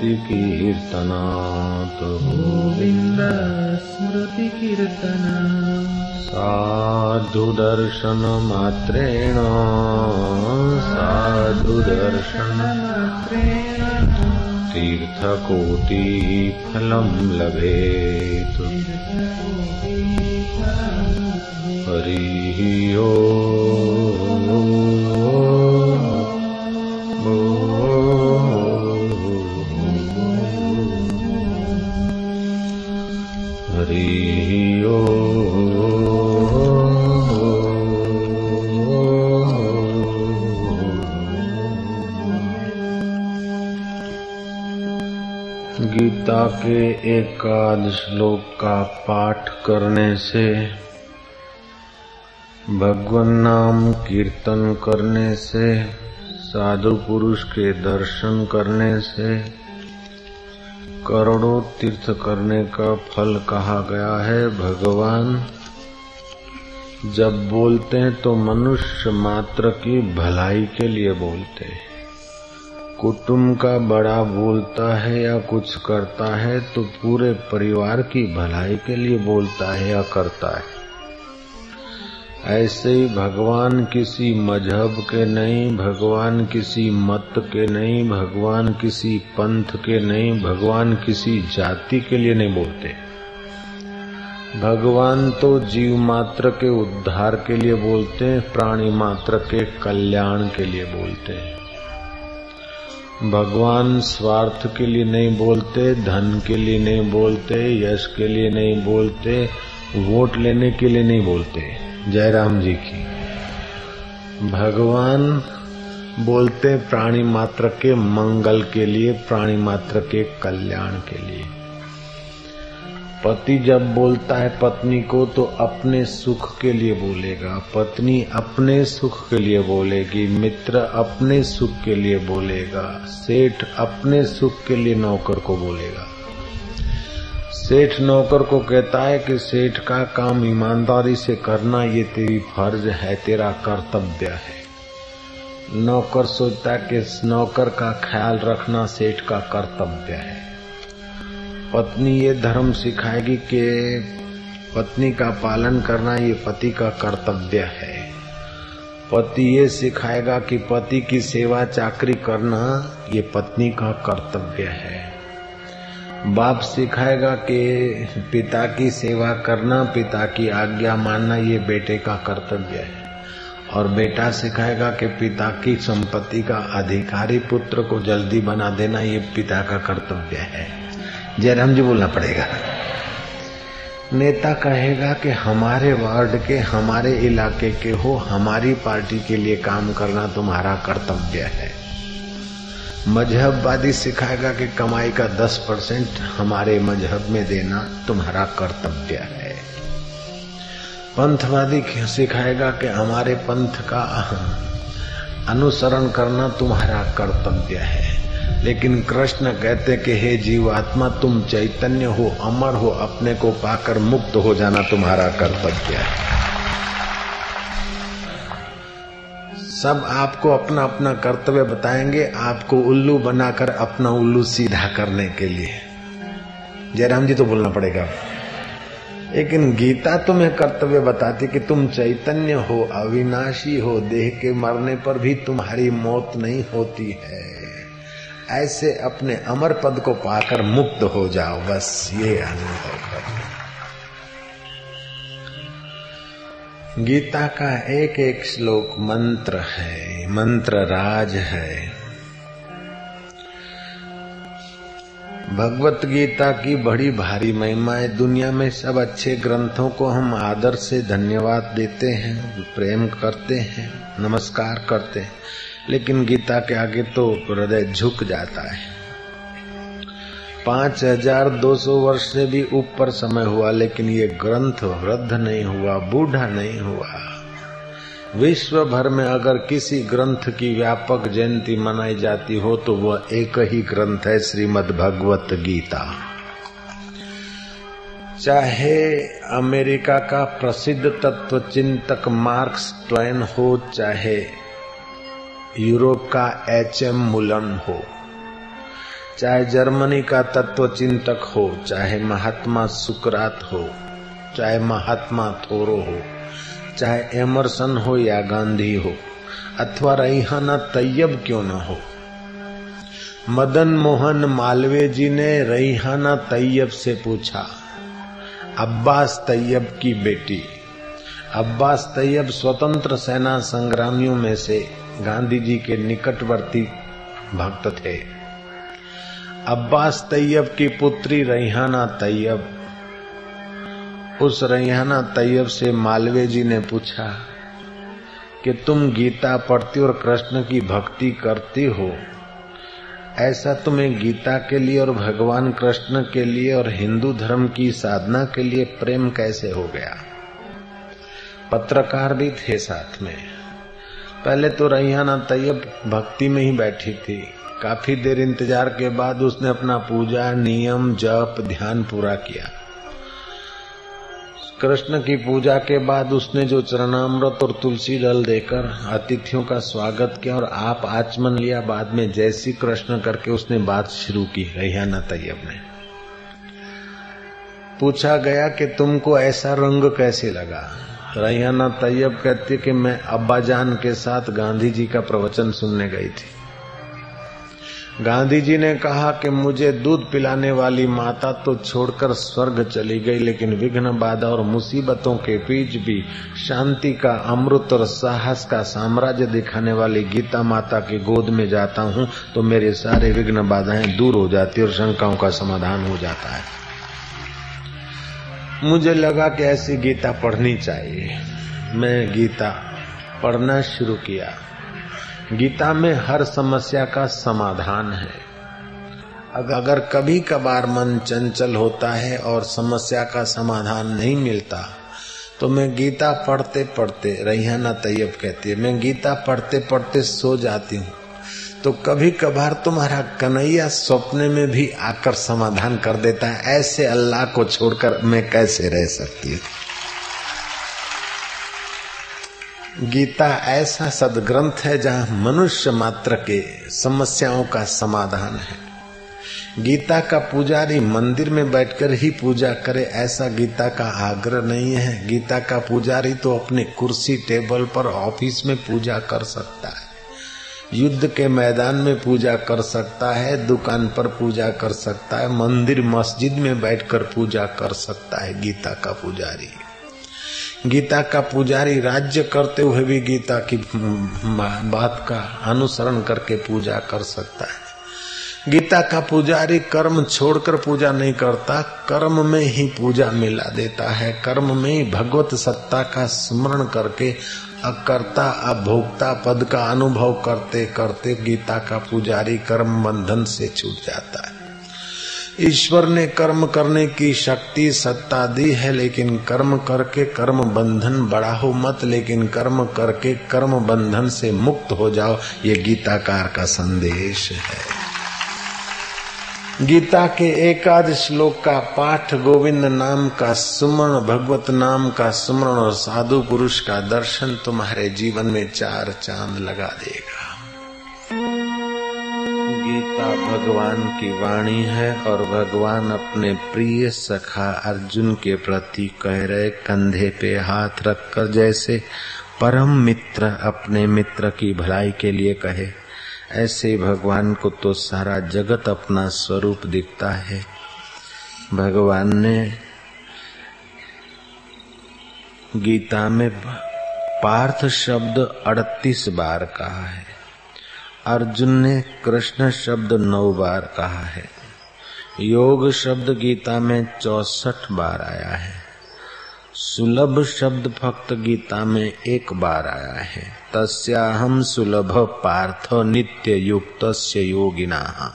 स्मृतिकीर्तनात्। गोविन्द स्मृतिकीर्तन। साधुदर्शनमात्रेण। साधुदर्शन मात्रेण तीर्थकोटिफलं लभेत्। हरिः ओ एकाद श्लोक का पाठ करने से, भगवान नाम कीर्तन करने से, साधु पुरुष के दर्शन करने से, करोड़ों तीर्थ करने का फल कहा गया है भगवान। जब बोलते हैं तो मनुष्य मात्र की भलाई के लिए बोलते हैं। कुटुंब का बड़ा बोलता है या कुछ करता है तो पूरे परिवार की भलाई के लिए बोलता है या करता है। ऐसे ही भगवान किसी मज़हब के नहीं, भगवान किसी मत के नहीं, भगवान किसी पंथ के नहीं, भगवान किसी जाति के लिए नहीं बोलते। भगवान तो जीव मात्र के उद्धार के लिए बोलते हैं, प्राणी मात्र के कल्याण के लिए बोलते हैं। भगवान स्वार्थ के लिए नहीं बोलते, धन के लिए नहीं बोलते, यश के लिए नहीं बोलते, वोट लेने के लिए नहीं बोलते। जयराम जी की। भगवान बोलते प्राणी मात्र के मंगल के लिए, प्राणी मात्र के कल्याण के लिए। पति जब बोलता है पत्नी को तो अपने सुख के लिए बोलेगा। पत्नी अपने सुख के लिए बोलेगी, मित्र अपने सुख के लिए बोलेगा, सेठ अपने सुख के लिए नौकर को बोलेगा। सेठ नौकर को कहता है कि सेठ का काम ईमानदारी से करना, ये तेरी फ़र्ज़ है, तेरा कर्तव्य है। नौकर सोचता है कि नौकर का ख्याल रखना सेठ का कर्तव्य है। पत्नी ये धर्म सिखाएगी कि पत्नी का पालन करना ये पति का कर्तव्य है। पति ये सिखाएगा कि पति की सेवा चाकरी करना ये पत्नी का कर्तव्य है। बाप सिखाएगा कि पिता की सेवा करना, पिता की आज्ञा मानना ये बेटे का कर्तव्य है। और बेटा सिखाएगा कि पिता की संपत्ति का अधिकारी पुत्र को जल्दी बना देना ये पिता का कर्तव्य है। जयराम जी बोलना पड़ेगा। नेता कहेगा कि हमारे वार्ड के, हमारे इलाके के हो, हमारी पार्टी के लिए काम करना तुम्हारा कर्तव्य है। मजहबवादी सिखाएगा कि कमाई का दस परसेंट हमारे मज़हब में देना तुम्हारा कर्तव्य है। पंथवादी सिखाएगा कि हमारे पंथ का अनुसरण करना तुम्हारा कर्तव्य है। लेकिन कृष्ण कहते कि, हे जीवात्मा, तुम चैतन्य हो, अमर हो, अपने को पाकर मुक्त हो जाना तुम्हारा कर्तव्य है। सब आपको अपना अपना कर्तव्य बताएँगे, आपको उल्लू बनाकर अपना उल्लू सीधा करने के लिए। जयराम जी तो बोलना पड़ेगा। लेकिन गीता तुम्हें कर्तव्य बताती कि तुम चैतन्य हो, अविनाशी हो, देह के मरने पर भी तुम्हारी मौत नहीं होती है। ऐसे अपने अमर पद को पाकर मुक्त हो जाओ, बस ये अनुभव करो गीता का एक एक श्लोक मंत्र है, मंत्र राज है। भगवत गीता की बड़ी भारी महिमा है। दुनिया में सब अच्छे ग्रंथों को हम आदर से धन्यवाद देते हैं, प्रेम करते हैं, नमस्कार करते हैं। लेकिन गीता के आगे तो हृदय झुक जाता है। पाँच हज़ार दो सौ वर्ष से भी ऊपर समय हुआ, लेकिन ये ग्रंथ वृद्ध नहीं हुआ, बूढ़ा नहीं हुआ। विश्व भर में अगर किसी ग्रंथ की व्यापक जयंती मनाई जाती हो तो वह एक ही ग्रंथ है, श्रीमद् भगवत गीता। चाहे अमेरिका का प्रसिद्ध तत्व चिंतक मार्क्स ट्वेन हो, चाहे यूरोप का एच एम मुलन हो। चाहे जर्मनी का तत्व चिंतक हो, चाहे महात्मा सुकरात हो, चाहे महात्मा थोरो हो, चाहे एमरसन हो या गांधी हो, अथवा रईहाना तैयब क्यों न हो। मदन मोहन मालवीय जी ने रईहाना तैयब से पूछा, अब्बास तैयब की बेटी, अब्बास तैयब स्वतंत्र सेना संग्रामियों में से गांधी जी के निकटवर्ती भक्त थे। अब्बास तैयब की पुत्री रईहाना तैयब। उस रैहाना तैयब से मालवे जी ने पूछा कि तुम गीता पढ़ती और कृष्ण की भक्ति करती हो? ऐसा तुम्हें गीता के लिए और भगवान कृष्ण के लिए और हिंदू धर्म की साधना के लिए प्रेम कैसे हो गया? पत्रकार भी थे साथ में। पहले तो रैहाना तैयब भक्ति में ही बैठी थी। काफ़ी देर इंतज़ार के बाद उसने अपना पूजा, नियम, जप, ध्यान पूरा किया। कृष्ण की पूजा के बाद उसने जो चरणामृत और तुलसी दल देकर अतिथियों का स्वागत किया और आप आचमन लिया, बाद में जैसी कृष्ण करके उसने बात शुरू की रैयाना तैयब ने पूछा गया कि तुमको ऐसा रंग कैसे लगा? रैयाना तैयब कहती कि मैं अब्बा जान के साथ गांधी जी का प्रवचन सुनने गई थी। गांधी जी ने कहा कि मुझे दूध पिलाने वाली माता तो छोड़कर स्वर्ग चली गई, लेकिन विघ्न बाधा और मुसीबतों के बीच भी शांति का अमृत और साहस का साम्राज्य दिखाने वाली गीता माता की गोद में जाता हूँ तो मेरे सारे विघ्न बाधाएँ दूर हो जाती और शंकाओं का समाधान हो जाता है। मुझे लगा कि ऐसी गीता पढ़नी चाहिए। मैं गीता पढ़ना शुरू किया। गीता में हर समस्या का समाधान है। अगर कभी कभार मन चंचल होता है और समस्या का समाधान नहीं मिलता तो मैं गीता पढ़ते पढ़ते रैहाना तैयब कहती है। मैं गीता पढ़ते पढ़ते सो जाती हूँ। तो कभी कभार तुम्हारा कन्हैया सपने में भी आकर समाधान कर देता है। ऐसे अल्लाह को छोड़कर मैं कैसे रह सकती हूँ? गीता ऐसा सदग्रंथ है जहाँ मनुष्य मात्र के समस्याओं का समाधान है। गीता का पुजारी मंदिर में बैठकर ही पूजा करे, ऐसा गीता का आग्रह नहीं है। गीता का पुजारी तो अपने कुर्सी, टेबल पर ऑफ़िस में पूजा कर सकता है। युद्ध के मैदान में पूजा कर सकता है, दुकान पर पूजा कर सकता है, मंदिर, मस्जिद में बैठकर पूजा कर सकता है, गीता का पुजारी। गीता का पुजारी राज्य करते हुए भी गीता की बात का अनुसरण करके पूजा कर सकता है। गीता का पुजारी कर्म छोड़कर पूजा नहीं करता, कर्म में ही पूजा मिला देता है, कर्म में ही भगवत सत्ता का स्मरण करके अकर्ता अभोक्ता पद का अनुभव करते करते गीता का पुजारी कर्म बंधन से छूट जाता है। ईश्वर ने कर्म करने की शक्ति सत्ता दी है, लेकिन कर्म करके कर्म बंधन बढ़ाओ मत, लेकिन कर्म करके कर्म बंधन से मुक्त हो जाओ, ये गीताकार का संदेश है। गीता के एकाद श्लोक का पाठ गोविंद नाम का सुमरण, भगवत नाम का सुमरण और साधु पुरुष का दर्शन तुम्हारे जीवन में चार चाँद लगा देगा। गीता भगवान की वाणी है और भगवान अपने प्रिय सखा अर्जुन के प्रति कह रहे, कंधे पे हाथ रखकर जैसे परम मित्र अपने मित्र की भलाई के लिए कहे। ऐसे भगवान को तो सारा जगत अपना स्वरूप दिखता है। भगवान ने गीता में पार्थ शब्द अड़तीस बार कहा है। अर्जुन ने कृष्ण शब्द नौ बार कहा है। योग शब्द गीता में चौसठ बार आया है। सुलभ शब्द भक्त गीता में एक बार आया है। तस्याहम सुलभ पार्थ नित्य युक्त योगिना।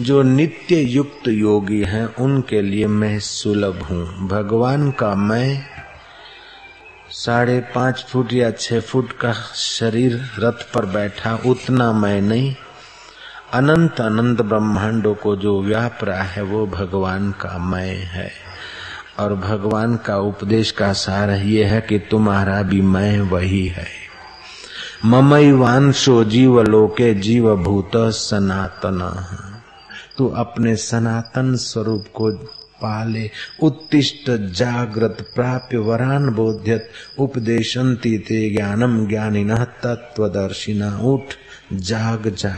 जो नित्य युक्त योगी हैं, उनके लिए मैं सुलभ हूँ। भगवान का मैं साढ़े पाँच फुट या छह फुट का शरीर रथ पर बैठा, उतना मैं नहीं। अनंत अनंत ब्रह्मांडों को जो व्याप रहा है, वो भगवान का मैं है। और भगवान का उपदेश का सार ये है कि तुम्हारा भी मैं वही है। ममई वांशो जीव लोके जीव भूत सनातन। तू अपने सनातन स्वरूप को पाले, उत्तिष्ट, जागृत, प्राप्य, वरान बोध्यत, उपदेशंती ते ज्ञानम ज्ञानिन तत्वदर्शिना उठ, जाग जा।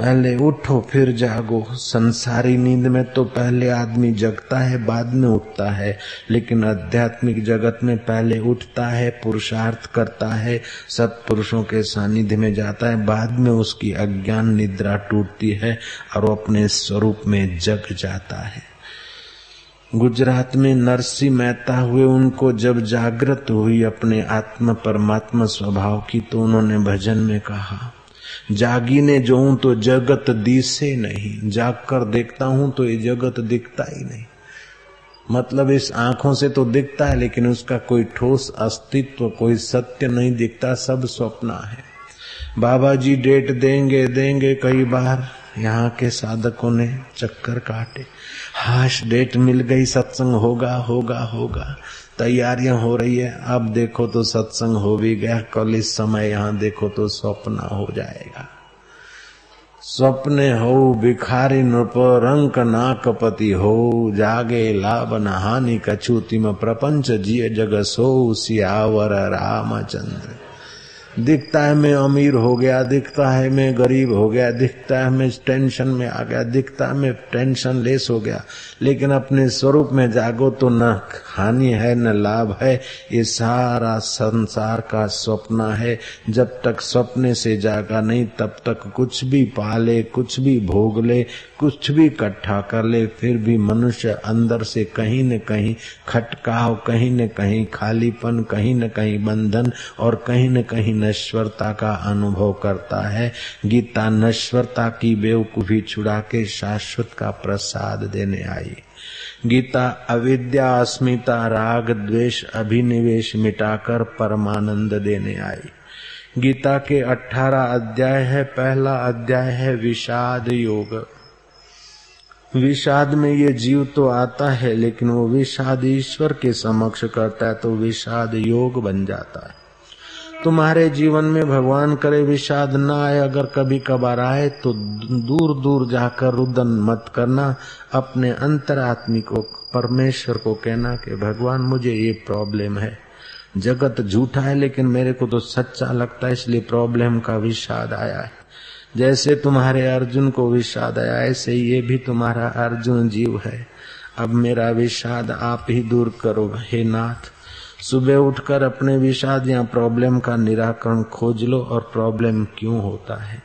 पहले उठो, फिर जागो। संसारी नींद में तो पहले आदमी जगता है, बाद में उठता है। लेकिन आध्यात्मिक जगत में पहले उठता है, पुरुषार्थ करता है, सब पुरुषों के सानिध्य में जाता है। बाद में उसकी अज्ञान निद्रा टूटती है और वो अपने स्वरूप में जग जाता है। गुजरात में नरसी मेहता हुए उनको जब जागृत हुई अपने आत्म परमात्मा स्वभाव की तो उन्होंने भजन में कहा जागी ने जो हूँ तो जगत दिसे नहीं जाग कर देखता हूँ तो ये जगत दिखता ही नहीं। मतलब इस आँखों से तो दिखता है, लेकिन उसका कोई ठोस अस्तित्व, कोई सत्य नहीं दिखता, सब स्वप्न है। बाबा जी डेट देंगे देंगे कई बार, यहाँ के साधकों ने चक्कर काटे। हाश डेट मिल गई, सत्संग होगा होगा होगा। तैयारियाँ हो रही है। अब देखो तो सत्संग हो भी गया। कल इस समय यहाँ देखो तो स्वप्न हो जाएगा। स्वप्ने हो, भिखारी नृप, रंक नाकपति हो, जागे लाभ नहानि कछूति में प्रपंच जिय जग सो, सियावर रामचंद्र। दिखता है मैं अमीर हो गया, दिखता है मैं गरीब हो गया, दिखता है मैं टेंशन में आ गया, दिखता है मैं टेंशन लेस हो गया। लेकिन अपने स्वरूप में जागो तो न हानि है, न लाभ है। ये सारा संसार का स्वप्न है। जब तक सपने से जागा नहीं, तब तक कुछ भी पाले, कुछ भी भोग ले कुछ भी इकट्ठा कर ले, फिर भी मनुष्य अंदर से कहीं न कहीं खटकाव, कहीं न कहीं खालीपन, कहीं न कहीं बंधन और कहीं न कहीं नश्वरता का अनुभव करता है। गीता नश्वरता की बेवकूफ़ी छुड़ा के शाश्वत का प्रसाद देने आई। गीता अविद्या, अस्मिता, राग, द्वेष, अभिनिवेश मिटाकर परमानंद देने आई। गीता के अठारह अध्याय है, पहला अध्याय है विषाद योग। विषाद में ये जीव तो आता है, लेकिन वो विषाद ईश्वर के समक्ष करता है तो विषाद योग बन जाता है। तुम्हारे जीवन में भगवान करे विषाद न आए, अगर कभी कभार आए तो दूर दूर जाकर रुदन मत करना, अपने अंतरात्मी को, परमेश्वर को कहना कि भगवान, मुझे ये प्रॉब्लम है। जगत झूठा है, लेकिन मेरे को तो सच्चा लगता है, इसलिए प्रॉब्लम का विषाद आया है। जैसे तुम्हारे अर्जुन को विषाद आया, ऐसे ये भी तुम्हारा अर्जुन जीव है। अब मेरा विषाद आप ही दूर करो, हे नाथ। सुबह उठकर अपने विषाद या प्रॉब्लम का निराकरण खोज लो, और प्रॉब्लम क्यों होता है?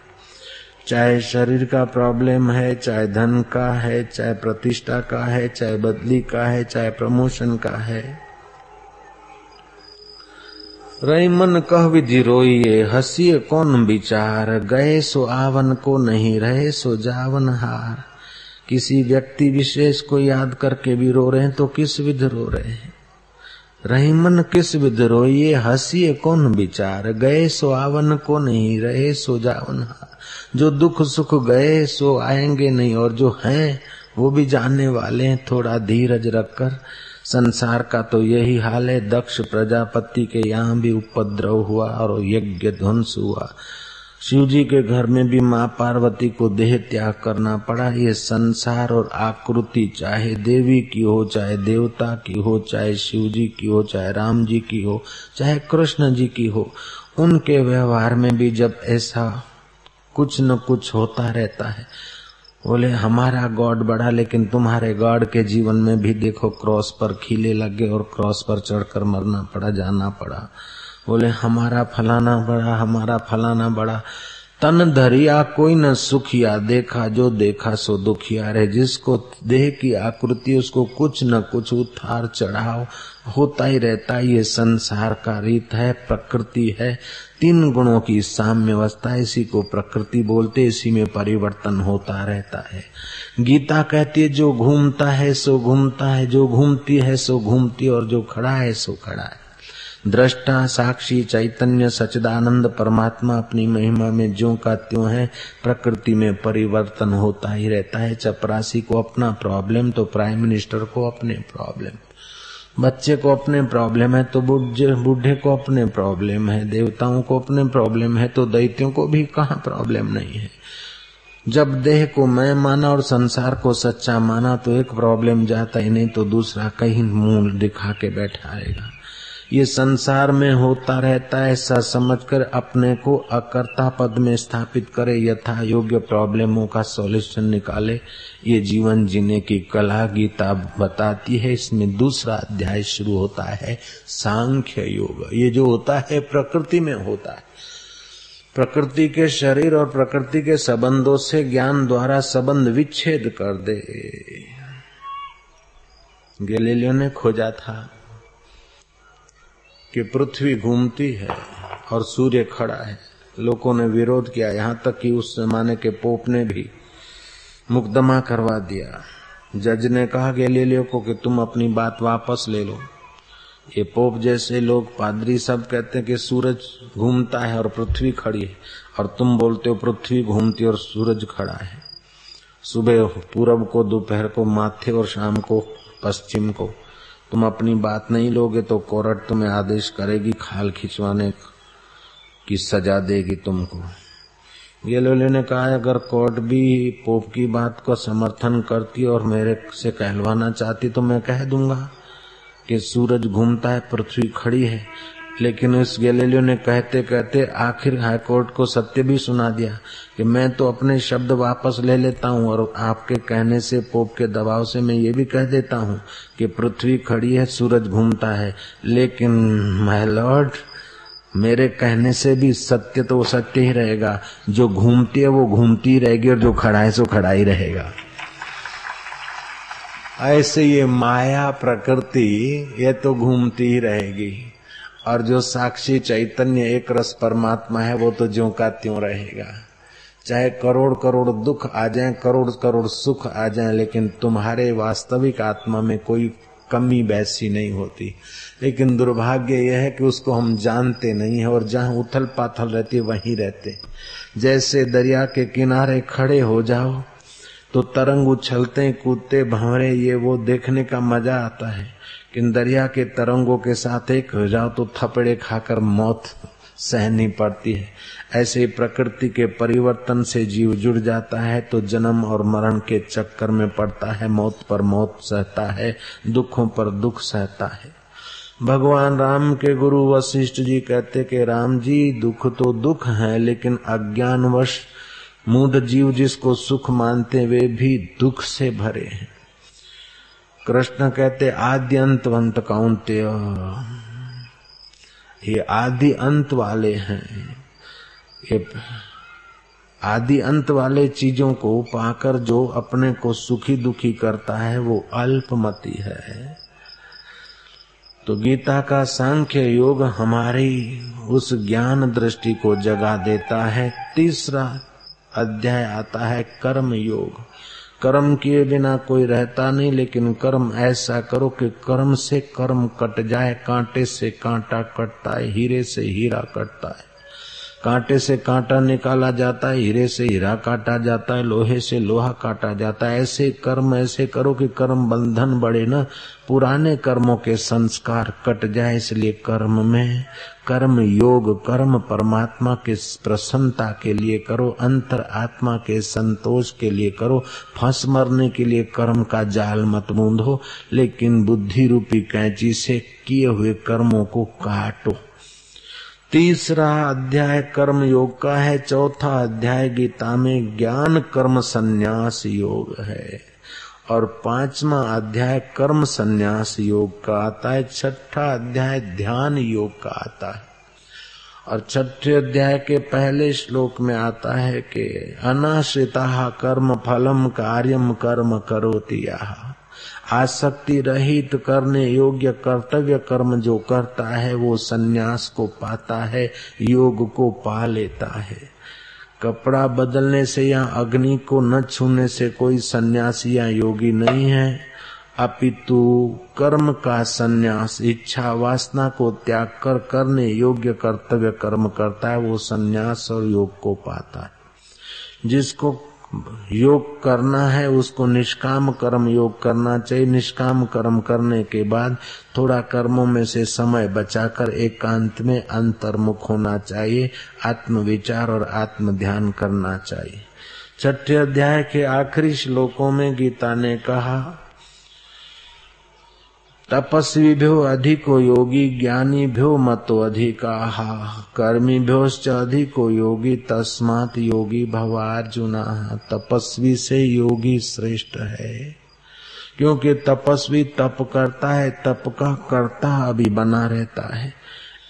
चाहे शरीर का प्रॉब्लम है, चाहे धन का है, चाहे प्रतिष्ठा का है, चाहे बदली का है, चाहे प्रमोशन का है। रही मन कह विधि रोइए, हसीए कौन विचार? गए सो आवन को नहीं, रहे सो जावन हार। किसी व्यक्ति विशेष को याद करके भी रो रहे हैं तो किस विध रो रहे हैं? रही मन किस विध रोइए, हसीए कौन विचार? गए सो आवन को नहीं, रहे सो जावन हार। जो दुख सुख गए, सो आएँगे नहीं, और जो हैं, वो भी जानने वाले हैं, थोड़ा धीरज रखकर। संसार का तो यही हाल है। दक्ष प्रजापति के यहाँ भी उपद्रव हुआ और यज्ञ ध्वंस हुआ। शिव जी के घर में भी माँ पार्वती को देह त्याग करना पड़ा। ये संसार और आकृति चाहे देवी की हो, चाहे देवता की हो, चाहे शिव जी की हो, चाहे राम जी की हो, चाहे कृष्ण जी की हो, उनके व्यवहार में भी जब ऐसा कुछ न कुछ होता रहता है बोले, हमारा गॉड बढ़ा, लेकिन तुम्हारे गॉड के जीवन में भी देखो, क्रॉस पर खीले लगे और क्रॉस पर चढ़कर मरना पड़ा, जाना पड़ा। बोले, हमारा फलाना बड़ा हमारा फलाना बड़ा तन धरिया कोई न सुखिया, देखा जो देखा सो दुखिया रहे। जिसको देह की आकृति, उसको कुछ न कुछ उतार चढ़ाव होता ही रहता है, ये संसार का रीत है, प्रकृति है। तीन गुणों की साम्य अवस्था इसी को प्रकृति बोलते इसी में परिवर्तन होता रहता है। गीता कहती है, जो घूमता है, सो घूमता है, जो घूमती है, सो घूमती और जो खड़ा है, सो खड़ा है। दृष्टा साक्षी चैतन्य सचिदानंद परमात्मा अपनी महिमा में जो का त्यों है, प्रकृति में परिवर्तन होता ही रहता है। चपरासी को अपना प्रॉब्लम तो प्राइम मिनिस्टर को अपने प्रॉब्लम बच्चे को अपने प्रॉब्लम है तो बूढ़े को अपने प्रॉब्लम है, देवताओं को अपने प्रॉब्लम है तो दैत्यों को भी कहा प्रॉब्लम नहीं है? जब देह को मैं माना और संसार को सच्चा माना तो एक प्रॉब्लम जाता ही नहीं तो दूसरा कहीं मूल दिखा के बैठा आएगा। ये संसार में होता रहता है, ऐसा समझकर अपने को अकर्ता पद में स्थापित करे यथा योग्य प्रॉब्लमों का सॉल्यूशन निकाले। ये जीवन जीने की कला गीता बताती है। इसमें दूसरा अध्याय शुरू होता है, सांख्य योग। ये जो होता है, प्रकृति में होता है। प्रकृति के शरीर और प्रकृति के संबंधों से ज्ञान द्वारा संबंध विच्छेद कर दे। गैलीलियो ने खोजा था। कि पृथ्वी घूमती है और सूर्य खड़ा है। लोगों ने विरोध किया। यहाँ तक कि उस जमाने के पोप ने भी मुकदमा करवा दिया। जज ने कहा गैलीलियो को कि तुम अपनी बात वापस ले लो। ये पोप जैसे लोग पादरी सब कहते हैं कि सूरज घूमता है और पृथ्वी खड़ी है। और तुम बोलते हो पृथ्वी घूमती और सूरज खड़ा है। सुबह पूरब को, दोपहर को, माथे और शाम को, पश्चिम को। तुम अपनी बात नहीं लोगे तो कोरट तुम्हें आदेश करेगी खाल खिंचवाने की सजा देगी तुमको। ये लोले ने कहा, अगर कोर्ट भी पोप की बात को समर्थन करती और मेरे से कहलवाना चाहती तो मैं कह दूँगा कि सूरज घूमता है, पृथ्वी खड़ी है। लेकिन उस गैलीलियो ने कहते कहते आखिर हाईकोर्ट को सत्य भी सुना दिया कि मैं तो अपने शब्द वापस ले लेता हूँ और आपके कहने से, पोप के दबाव से मैं ये भी कह देता हूँ कि पृथ्वी खड़ी है, सूरज घूमता है। लेकिन माय लॉर्ड मेरे कहने से भी सत्य तो सत्य ही रहेगा। जो घूमती है वो घूमती ही रहेगी और जो खड़ा है सो खड़ा ही रहेगा। ऐसे ये माया प्रकृति, ये तो घूमती ही रहेगी। और जो साक्षी चैतन्य एक रस परमात्मा है, वो तो ज्यो का त्यों रहेगा। चाहे करोड़ करोड़ दुख आ जाए, करोड़ करोड़ सुख आ जाए, लेकिन तुम्हारे वास्तविक आत्मा में कोई कमी बैसी नहीं होती। लेकिन दुर्भाग्य यह है कि उसको हम जानते नहीं है, और जहाँ उथल पाथल रहती है, वहीं रहते। जैसे दरिया के किनारे खड़े हो जाओ तो तरंग उछलते, कूदते, भंवरे, ये वो देखने का मज़ा आता है। कि दरिया के तरंगों के साथ एक हो जाओ तो थपड़े खाकर मौत सहनी पड़ती है। ऐसे ही प्रकृति के परिवर्तन से जीव जुड़ जाता है तो जन्म और मरण के चक्कर में पड़ता है। मौत पर मौत सहता है, दुखों पर दुख सहता है। भगवान राम के गुरु वशिष्ठ जी कहते कि राम जी, दुख तो दुख है, लेकिन अज्ञानवश मूढ़ जीव जिसको सुख मानते वे भी दुख से भरे हैं। कृष्ण कहते आद्य अंत कौनते ये आदि अंत वाले हैं। ये आदि अंत वाले चीज़ों को पाकर जो अपने को सुखी दुखी करता है, वो अल्पमति है। तो गीता का सांख्य योग हमारी उस ज्ञान दृष्टि को जगा देता है। तीसरा अध्याय आता है कर्म योग कर्म किए बिना कोई रहता नहीं, लेकिन कर्म ऐसा करो कि कर्म से कर्म कट जाए, कांटे से कांटा कटता है, हीरे से हीरा कटता है। कांटे से कांटा निकाला जाता है, हीरे से हीरा काटा जाता है, लोहे से लोहा काटा जाता है। ऐसे कर्म, ऐसे करो कि कर्म बंधन बढ़े न, पुराने कर्मों के संस्कार कट जाए, इसलिए कर्म में कर्म योग कर्म परमात्मा के प्रसन्नता के लिए करो, अंतर आत्मा के संतोष के लिए करो, फंस मरने के लिए कर्म का जाल मत बूंदो, लेकिन बुद्धि रूपी कैंची से किए हुए कर्मों को काटो। तीसरा अध्याय कर्म योग का है, चौथा अध्याय गीता में ज्ञान कर्म संन्यास योग है। और पांचवा अध्याय कर्म संन्यास योग का आता है, छठा अध्याय ध्यान योग का आता है। और छठे अध्याय के पहले श्लोक में आता है कि, अनाश्रिता कर्म फलम कार्यम कर्म करोति आसक्ति रहित करने योग्य कर्तव्य कर्म जो करता है, वो सन्यास को पाता है, योग को पा लेता है। कपड़ा बदलने से या अग्नि को न छूने से कोई सन्यासी या योगी नहीं है। अपितु कर्म का सन्यास, इच्छा वासना को त्याग कर करने योग्य कर्तव्य कर्म करता है, वो सन्यास और योग को पाता है। जिसको योग करना है, उसको निष्काम कर्म योग करना चाहिए। निष्काम कर्म करने के बाद थोड़ा कर्मों में से समय बचाकर एकांत में अंतर्मुख होना चाहिए, आत्मविचार और आत्म ध्यान करना चाहिए। छठे अध्याय के आखिरी श्लोकों में गीता ने कहा तपस्वी भ्यो अधिको योगी ज्ञानी भ्यो मतो अधिका। कर्मी भ्योश्च अधिको योगी तस्मात योगी भवार्जुना। तपस्वी से योगी श्रेष्ठ है। क्योंकि तपस्वी तप करता है, तप का करता अभी बना रहता है।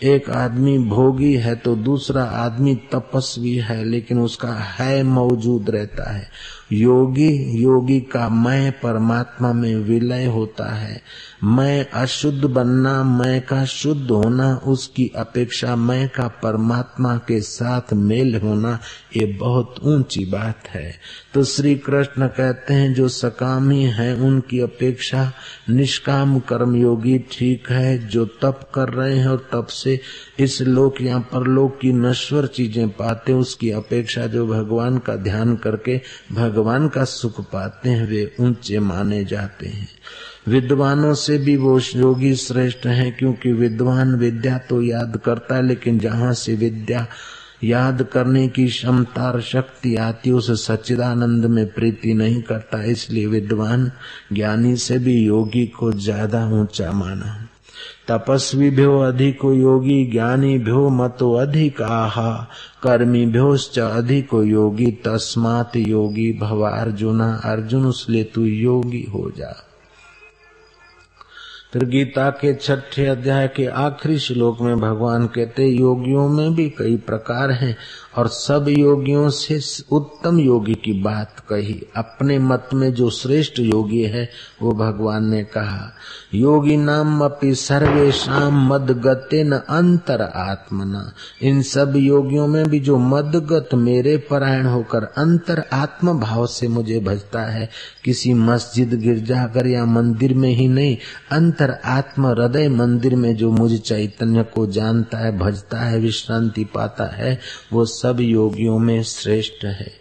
एक आदमी भोगी है तो दूसरा आदमी तपस्वी है, लेकिन उसका है मौजूद रहता है। योगी योगी का मैं परमात्मा में विलय होता है। मैं अशुद्ध बनना, मैं का शुद्ध होना, उसकी अपेक्षा मैं का परमात्मा के साथ मेल होना, ये बहुत ऊँची बात है। तो श्री कृष्ण कहते हैं, जो सकामी है, उनकी अपेक्षा निष्काम कर्म योगी ठीक है, जो तप कर रहे हैं और तप से इस लोक या परलोक की नश्वर चीज़ें पाते उसकी अपेक्षा जो भगवान का ध्यान करके, भगवान का सुख पाते हैं, वे ऊँचे माने जाते हैं। विद्वानों से भी वो योगी श्रेष्ठ हैं, क्योंकि विद्वान विद्या तो याद करता है, लेकिन जहाँ से विद्या याद करने की क्षमता और शक्ति आती उस सच्चिदानंद में प्रीति नहीं करता। इसलिए विद्वान ज्ञानी से भी योगी को ज़्यादा ऊँचा माना। तपस्वी भ्यो अधिको योगी, ज्ञानी भ्यो मतो अधिक आहा कर्मी भ्योश्च अधिको योगी, तस्मात योगी भवा अर्जुना अर्जुन, उसलिए तू योगी हो जा। फिर गीता के छठे अध्याय के आखिरी श्लोक में भगवान कहते, योगियों में भी कई प्रकार हैं। और सब योगियों से उत्तम योगी की बात कही। अपने मत में जो श्रेष्ठ योगी है, वो भगवान ने कहा, योगी नाम अपनी सर्वेशम मदगते न अंतर आत्मना। इन सब योगियों में भी जो मदगत मेरे परायण होकर अंतर आत्म भाव से मुझे भजता है, किसी मस्जिद गिरजाघर या मंदिर में ही नहीं, अंतर आत्म हृदय मंदिर में जो मुझे चैतन्य को जानता है, भजता है, विश्रांति पाता है, वो सब योगियों में श्रेष्ठ है।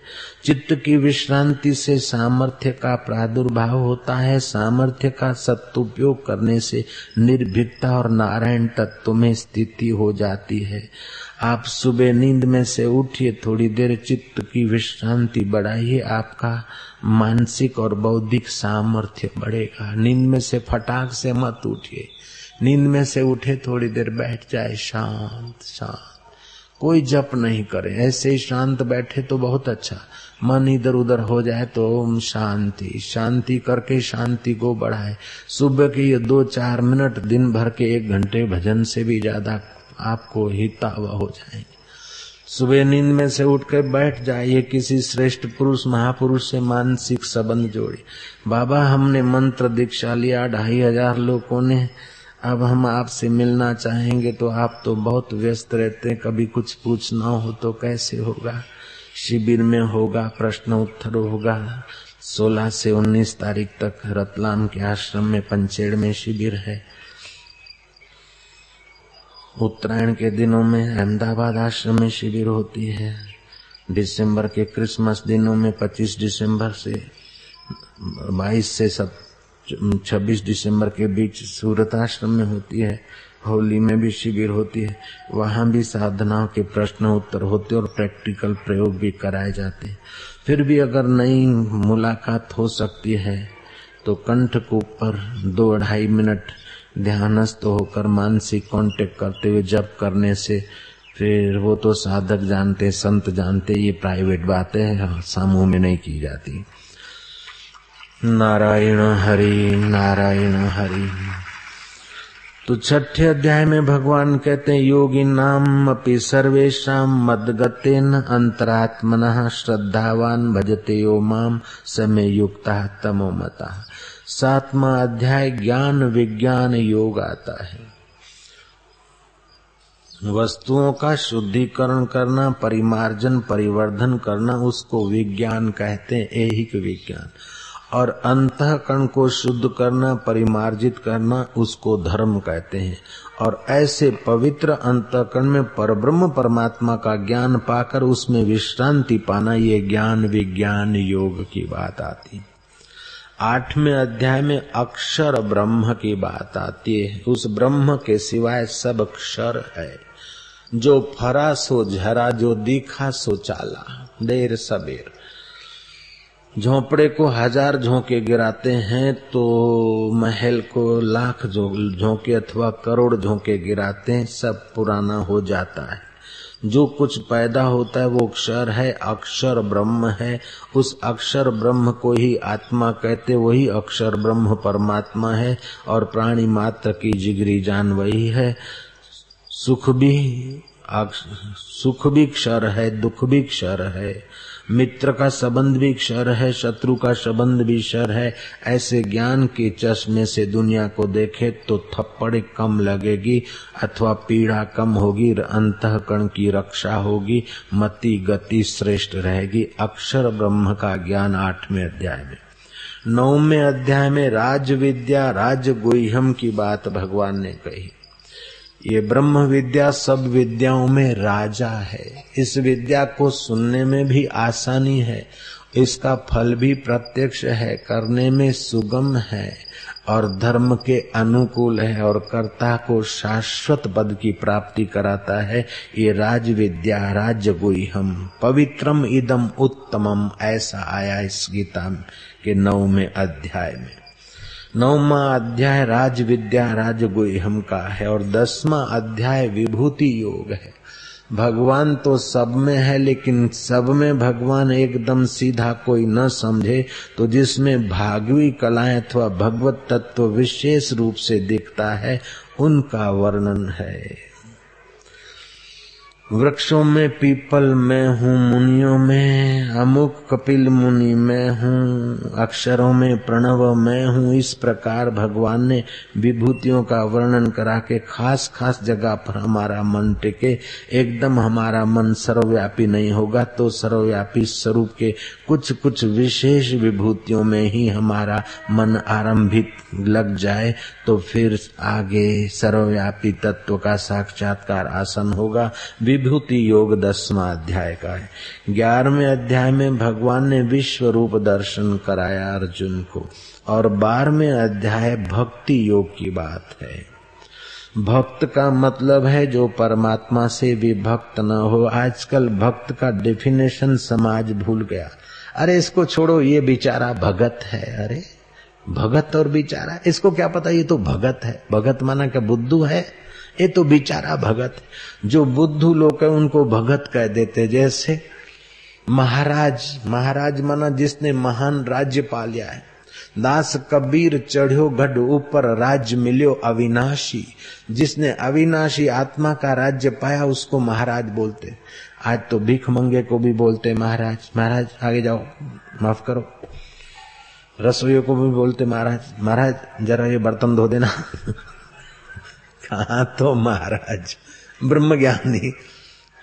चित्त की विश्रांति से सामर्थ्य का प्रादुर्भाव होता है। सामर्थ्य का सदुपयोग करने से निर्भीकता और नारायण तत्व में स्थिति हो जाती है। आप सुबह नींद में से उठिए, थोड़ी देर चित्त की विश्रांति बढ़ाइए, आपका मानसिक और बौद्धिक सामर्थ्य बढ़ेगा। नींद में से फटाक से मत उठिए। नींद में से उठे, थोड़ी देर बैठ जाए, शांत शांत। कोई जप नहीं करे। ऐसे ही शांत बैठे तो बहुत अच्छा। मन इधर उधर हो जाए तो ओम शांति। शांति करके शांति को बढ़ाए। सुबह के ये दो चार मिनट दिन भर के एक घंटे भजन से भी ज़्यादा आपको हिताव हो जाएँगे। सुबह नींद में से उठ कर बैठ जाइए किसी श्रेष्ठ पुरुष, महापुरुष से मानसिक संबंध जोड़े बाबा, हमने मंत्र दीक्षा लिया, ढाई हज़ार लोगों ने अब हम आपसे मिलना चाहेंगे तो आप तो बहुत व्यस्त रहते हैं। कभी कुछ पूछना हो तो कैसे होगा? शिविर में होगा, प्रश्न उत्तर होगा। 16 से 19 तारीख तक रतलाम के आश्रम में पंचेड़ में शिविर है। उत्तरायण के दिनों में अहमदाबाद आश्रम में शिविर होती है। दिसंबर के क्रिसमस दिनों में 25 दिसंबर से 22 से सब छब्बीस दिसंबर के बीच सूरत आश्रम में होती है, होली में भी शिविर होती है, वहाँ भी साधनाओं के प्रश्न उत्तर होते और प्रैक्टिकल प्रयोग भी कराए जाते हैं। फिर भी अगर नई मुलाकात हो सकती है तो कंठ के ऊपर दो ढाई मिनट ध्यानस्थ होकर मानसिक कांटेक्ट करते हुए जप करने से फिर वो तो साधक जानते, संत जानते, ये प्राइवेट बातें हैं समूह में नहीं की जाती। नारायण हरि नारायण हरि। तो छठे अध्याय में भगवान कहते हैं, योगी नाम अपनी सर्वेशा मदगतेन अंतरात्मन श्रद्धावान भजते यो माम समय युक्ता तमो मता। सातवा अध्याय, ज्ञान विज्ञान योग आता है। वस्तुओं का शुद्धिकरण करना, परिमार्जन, परिवर्धन करना, उसको विज्ञान कहते हैं ऐहिक विज्ञान। और अंतकरण को शुद्ध करना, परिमार्जित करना, उसको धर्म कहते हैं। और ऐसे पवित्र अंतकरण में परब्रह्म परमात्मा का ज्ञान पाकर उसमें विश्रांति पाना, ये ज्ञान विज्ञान योग की बात आती आठवें अध्याय में अक्षर ब्रह्म की बात आती है। उस ब्रह्म के सिवाय सब अक्षर है। जो फरा सो झरा, जो दिखा सो चाला, देर सबेर। झोंपड़े को हज़ार झोंके गिराते हैं तो महल को लाख झोंके अथवा करोड़ झोंके गिराते हैं, सब पुराना हो जाता है। जो कुछ पैदा होता है वो अक्षर है, अक्षर ब्रह्म है। उस अक्षर ब्रह्म को ही आत्मा कहते वही अक्षर ब्रह्म परमात्मा है और प्राणी मात्र की जिगरी जान वही है। सुख भी सुख भी क्षर है, दुख भी क्षर है। मित्र का संबंध भी क्षर है, शत्रु का संबंध भी क्षर है। ऐसे ज्ञान के चश्मे से दुनिया को देखे तो थप्पड़ कम लगेगी, अथवा पीड़ा कम होगी, अंतकरण की रक्षा होगी, मति गति श्रेष्ठ रहेगी। अक्षर ब्रह्म का ज्ञान आठवें अध्याय में। नौवें अध्याय में राज विद्या राज गुहम की बात भगवान ने कही। ये ब्रह्म विद्या सब विद्याओं में राजा है। इस विद्या को सुनने में भी आसानी है। इसका फल भी प्रत्यक्ष है, करने में सुगम है और धर्म के अनुकूल है और कर्ता को शाश्वत पद की प्राप्ति कराता है। ये राज विद्या राज्य राज गुहम पवित्रम इदम उत्तमम, ऐसा आया इस गीता के नौवें अध्याय में। नौवा अध्याय राज विद्या राज गुहम का है और दसवा अध्याय विभूति योग है। भगवान तो सब में है, लेकिन सब में भगवान एकदम सीधा कोई न समझे तो जिसमें भागवी कलाएँ अथवा भगवत तत्व विशेष रूप से दिखता है, उनका वर्णन है। वृक्षों में पीपल में हूँ, मुनियों में, अमुक कपिल मुनि में हूँ, अक्षरों में प्रणव में हूँ। इस प्रकार भगवान ने विभूतियों का वर्णन करा के खास खास जगह पर हमारा मन टिके। एकदम हमारा मन सर्वव्यापी नहीं होगा तो सर्वव्यापी स्वरूप के कुछ कुछ विशेष विभूतियों में ही हमारा मन आरंभित लग जाए तो फिर आगे सर्वव्यापी तत्व का साक्षात्कार आसन होगा। विभूति योग दसवा अध्याय का है। ग्यारहवें अध्याय में भगवान ने विश्व रूप दर्शन कराया अर्जुन को। और बारहवें अध्याय भक्ति योग की बात है। भक्त का मतलब है जो परमात्मा से भी भक्त न हो। आजकल भक्त का डेफिनेशन समाज भूल गया। अरे, इसको छोड़ो, ये बेचारा भगत है। अरे, भगत और बेचारा, इसको क्या पता, ये तो भगत है। भगत माना क्या बुद्धू है? ये तो बेचारा भगत जो बुद्धू लोग है, उनको भगत कह देते जैसे महाराज महाराज माना जिसने महान राज्य पा लिया है। दास कबीर चढ़ो गढ़ ऊपर राज्य मिलो अविनाशी। जिसने अविनाशी आत्मा का राज्य पाया, उसको महाराज बोलते आज तो भीख मंगे को भी बोलते महाराज। महाराज, आगे जाओ, माफ़ करो। रसोइयों को भी बोलते महाराज। महाराज, जरा ये बर्तन धो देना। कहा तो महाराज ब्रह्म ज्ञानी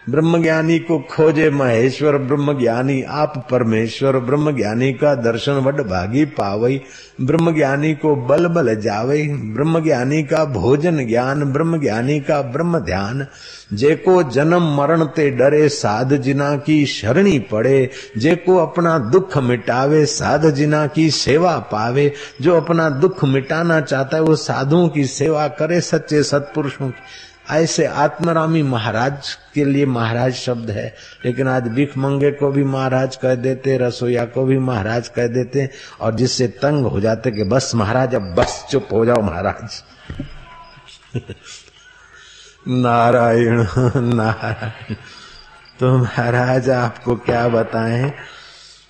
ब्रह्म ज्ञानी को खोजे महेश्वर ब्रह्म ज्ञानी आप परमेश्वर ब्रह्म ज्ञानी का दर्शन वड भागी पावई ब्रह्म ज्ञानी को बल बल जावे ब्रह्म ज्ञानी का भोजन ज्ञान ब्रह्म ज्ञानी का ब्रह्म ध्यान। जेको जन्म मरण ते डरे साध जिना की शरणी पड़े जेको अपना दुख मिटावे साध जिना की सेवा पावे, जो अपना दुख मिटाना चाहता है वो साधुओं की सेवा करे सच्चे सत्पुरुषों की। ऐसे आत्मरामी महाराज के लिए महाराज शब्द है। लेकिन आज भिख मंगे को भी महाराज कह देते, रसोईया को भी महाराज कह देते और जिससे तंग हो जाते कि बस महाराज, अब बस चुप हो जाओ महाराज। नारायण नारायण तो महाराज आपको क्या बताएँ?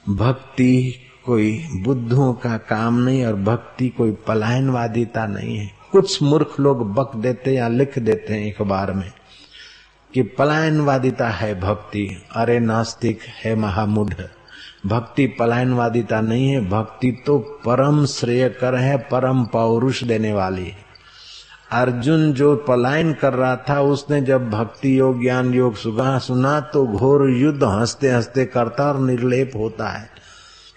भक्ति कोई बुद्धों का काम नहीं और भक्ति कोई पलायनवादिता नहीं है। कुछ मूर्ख लोग बक देते या लिख देते हैं अखबार में कि पलायनवादिता है भक्ति। अरे नास्तिक है महामूढ़। भक्ति पलायनवादिता नहीं है, भक्ति तो परम श्रेय कर है, परम पौरुष देने वाली है। अर्जुन जो पलायन कर रहा था, उसने जब भक्ति योग, ज्ञान योग सुगा सुना तो घोर युद्ध हँसते हँसते करता और निर्लेप होता है।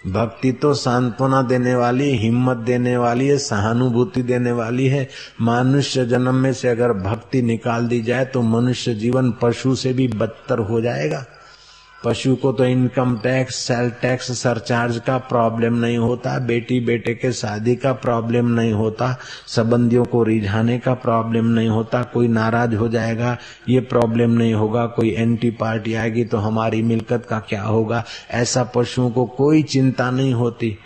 भक्ति तो सांत्वना देने वाली, हिम्मत देने वाली है, सहानुभूति देने वाली है। मनुष्य जन्म में से अगर भक्ति निकाल दी जाए तो मनुष्य जीवन पशु से भी बदतर हो जाएगा। पशु को तो income tax, sale tax, surcharge का प्रॉब्लम नहीं होता, बेटी बेटे के शादी का प्रॉब्लम नहीं होता, संबंधियों को रिझाने का प्रॉब्लम नहीं होता, कोई नाराज़ हो जाएगा, ये प्रॉब्लम नहीं होगा, कोई एंटी पार्टी आएगी तो हमारी मिलकत का क्या होगा? ऐसा पशुओं को कोई चिंता नहीं होती।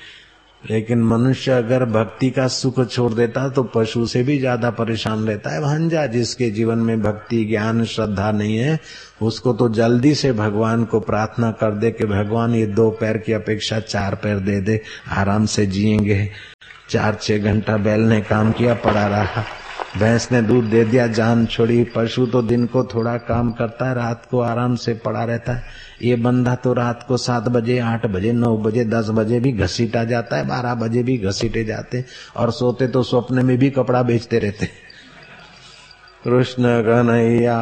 लेकिन मनुष्य अगर भक्ति का सुख छोड़ देता तो पशु से भी ज़्यादा परेशान रहता है। भंजा जिसके जीवन में भक्ति, ज्ञान, श्रद्धा नहीं है, उसको तो जल्दी से भगवान को प्रार्थना कर दे कि भगवान ये दो पैर की अपेक्षा चार पैर दे दे, आराम से जिएँगे। चार छह घंटा बैल ने काम किया, पड़ा रहा। भैंस ने दूध दे दिया, जान छोड़ी। पशु तो दिन को थोड़ा काम करता है, रात को आराम से पड़ा रहता है। ये बंदा तो रात को सात बजे, आठ बजे, नौ बजे, दस बजे भी घसीटा जाता है, बारह बजे भी घसीटे जाते और सोते तो स्वप्न में भी कपड़ा बेचते रहते कृष्ण कन्हैया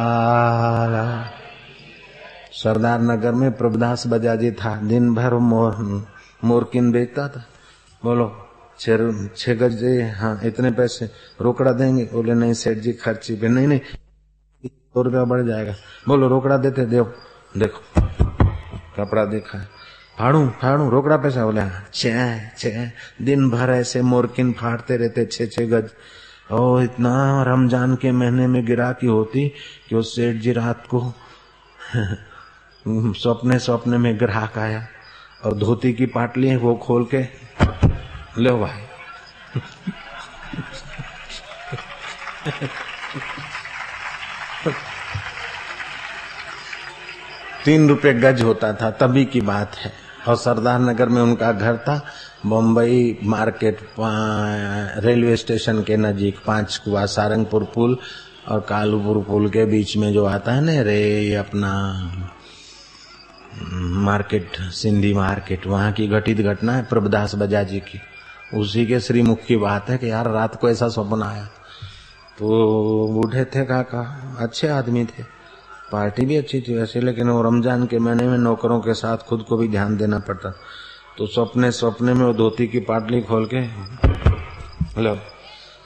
सरदार नगर में प्रभुदास बजाजी था। दिन भर मोर, मोरकिन बेचता था। बोलो। छह गजे हाँ इतने पैसे रोकड़ा देंगे। बोले, नहीं, सेठ जी, खर्ची पे नहीं नहीं सौ रुपया बढ़ जाएगा। बोलो, रोकड़ा देते, दो। देखो, कपड़ा देखा फाड़ू फाड़ू, रोकड़ा पैसा, बोले छह छह दिन भर ऐसे मोरकिन फाड़ते रहते, छह छह गज। ओ, इतना रमज़ान के महीने में गिरा की होती कि वो सेठ जी रात को सपने सपने में ग्राहक आया और धोती की पाटली है वो खोल के लो भाई। तीन रुपए गज होता था, तभी की बात है। और सरदार नगर में उनका घर था, बम्बई मार्केट रेलवे स्टेशन के नजीक, पाँच कुआ सारंगपुर पुल और कालूपुर पुल के बीच में जो आता है ना, रे अपना, मार्केट, सिंधी मार्केट, वहाँ की घटित घटना है प्रभुदास बजाजी की। उसी के श्रीमुख की बात है कि यार रात को ऐसा स्वप्न आया। तो बूढ़े थे काका, अच्छे आदमी थे। पार्टी भी अच्छी थी वैसे, लेकिन वो रमज़ान के महीने में नौकरों के साथ खुद को भी ध्यान देना पड़ता। तो स्वप्ने स्वप्ने में वो धोती की पाटली खोल के मतलब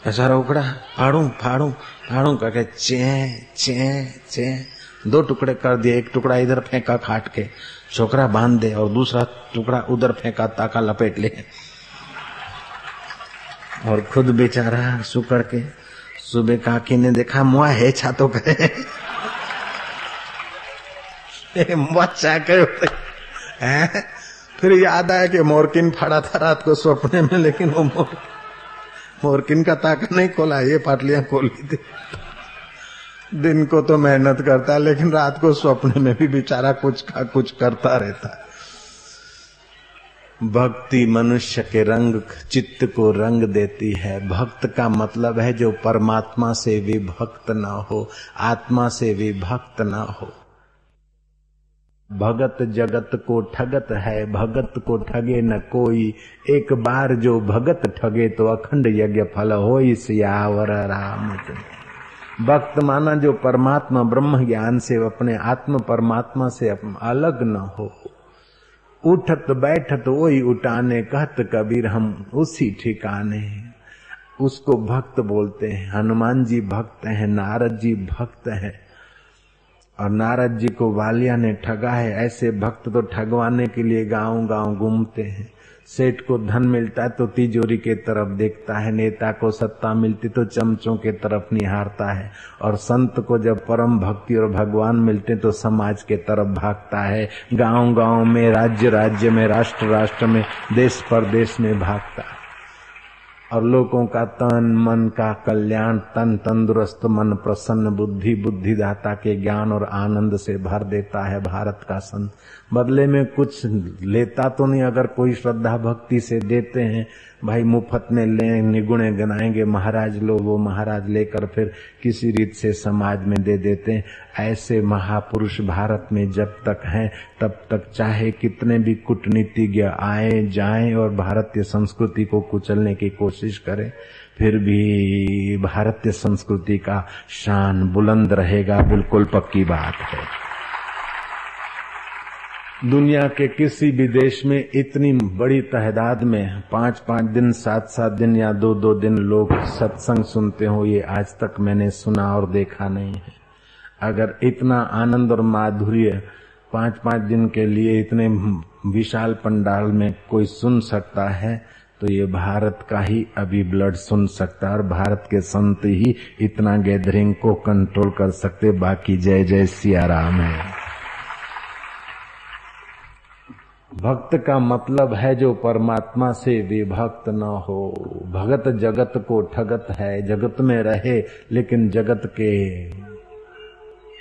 ऐसा रोकड़ा, फाड़ू फाड़ू फाड़ू करके चे चे चे, दो टुकड़े कर दिए, एक टुकड़ा इधर फेंका खाट के, छोकरा बाँध दे और दूसरा टुकड़ा उधर फेंका ताका लपेट ले। और खुद बेचारा सुकड़ के सुबह काकी ने देखा, मुआ है छा तो करे बच्चा कहो फिर याद आया कि मोरकिन फाड़ा था रात को सपने में, लेकिन वो मोर, मोरकिन का ताका नहीं खोला, ये पाटलियाँ खोली थी दिन को तो मेहनत करता है लेकिन रात को स्वप्न में भी बेचारा कुछ का कुछ करता रहता। है भक्ति मनुष्य के रंग चित्त को रंग देती है। भक्त का मतलब है जो परमात्मा से विभक्त न हो, आत्मा से विभक्त न हो। भगत जगत को ठगत है, भगत को ठगे न कोई। एक बार जो भगत ठगे तो अखंड यज्ञ फल हो सियावर राम भक्त माना जो परमात्मा ब्रह्म ज्ञान से अपने आत्म परमात्मा से अलग न हो। उठत बैठत वही उठाने, कहत कबीर, हम उसी ठिकाने उसको भक्त बोलते हैं, हनुमान जी भक्त हैं, नारद जी भक्त हैं। और नारद जी को वालिया ने ठगा है, ऐसे भक्त तो ठगवाने के लिए गाँव गाँव घूमते हैं। सेठ को धन मिलता है तो तिजोरी के तरफ़ देखता है, नेता को सत्ता मिलती तो चमचों के तरफ़ निहारता है और संत को जब परम भक्ति और भगवान मिलते तो समाज के तरफ़ भागता है। गाँव गाँव में राज्य राज्य में राष्ट्र राष्ट्र में देश परदेश में भागता है। और लोगों का तन, मन का कल्याण, तन तंदुरुस्त, मन प्रसन्न, बुद्धि, बुद्धिदाता के ज्ञान और आनंद से भर देता है। भारत का संत बदले में कुछ लेता तो नहीं, अगर कोई श्रद्धा भक्ति से देते हैं, भाई मुफ़्त में ले, निगुणे गनाएँगे, महाराज लो, वो महाराज लेकर फिर किसी रीत से समाज में दे देते हैं। ऐसे महापुरुष भारत में जब तक हैं, तब तक चाहे कितने भी कूटनीतिज्ञ आए, जाएँ और भारतीय संस्कृति को कुचलने की कोशिश करें, फिर भी भारतीय संस्कृति का शान बुलंद रहेगा, बिल्कुल पक्की बात है। दुनिया के किसी भी देश में इतनी बड़ी तादाद में पाँच पाँच दिन, सात सात दिन या दो दो दिन लोग सत्संग सुनते हो, ये आज तक मैंने सुना और देखा नहीं है। अगर इतना आनंद और माधुर्य पाँच पाँच दिन के लिए इतने विशाल पंडाल में कोई सुन सकता है तो ये भारत का ही अभी ब्लड सुन सकता है और भारत के संत ही इतना गैदरिंग को कंट्रोल कर सकते। बाकी जय जय सिया राम है। भक्त का मतलब है जो परमात्मा से विभक्त न हो। भगत जगत को ठगत है, जगत में रहे, लेकिन जगत के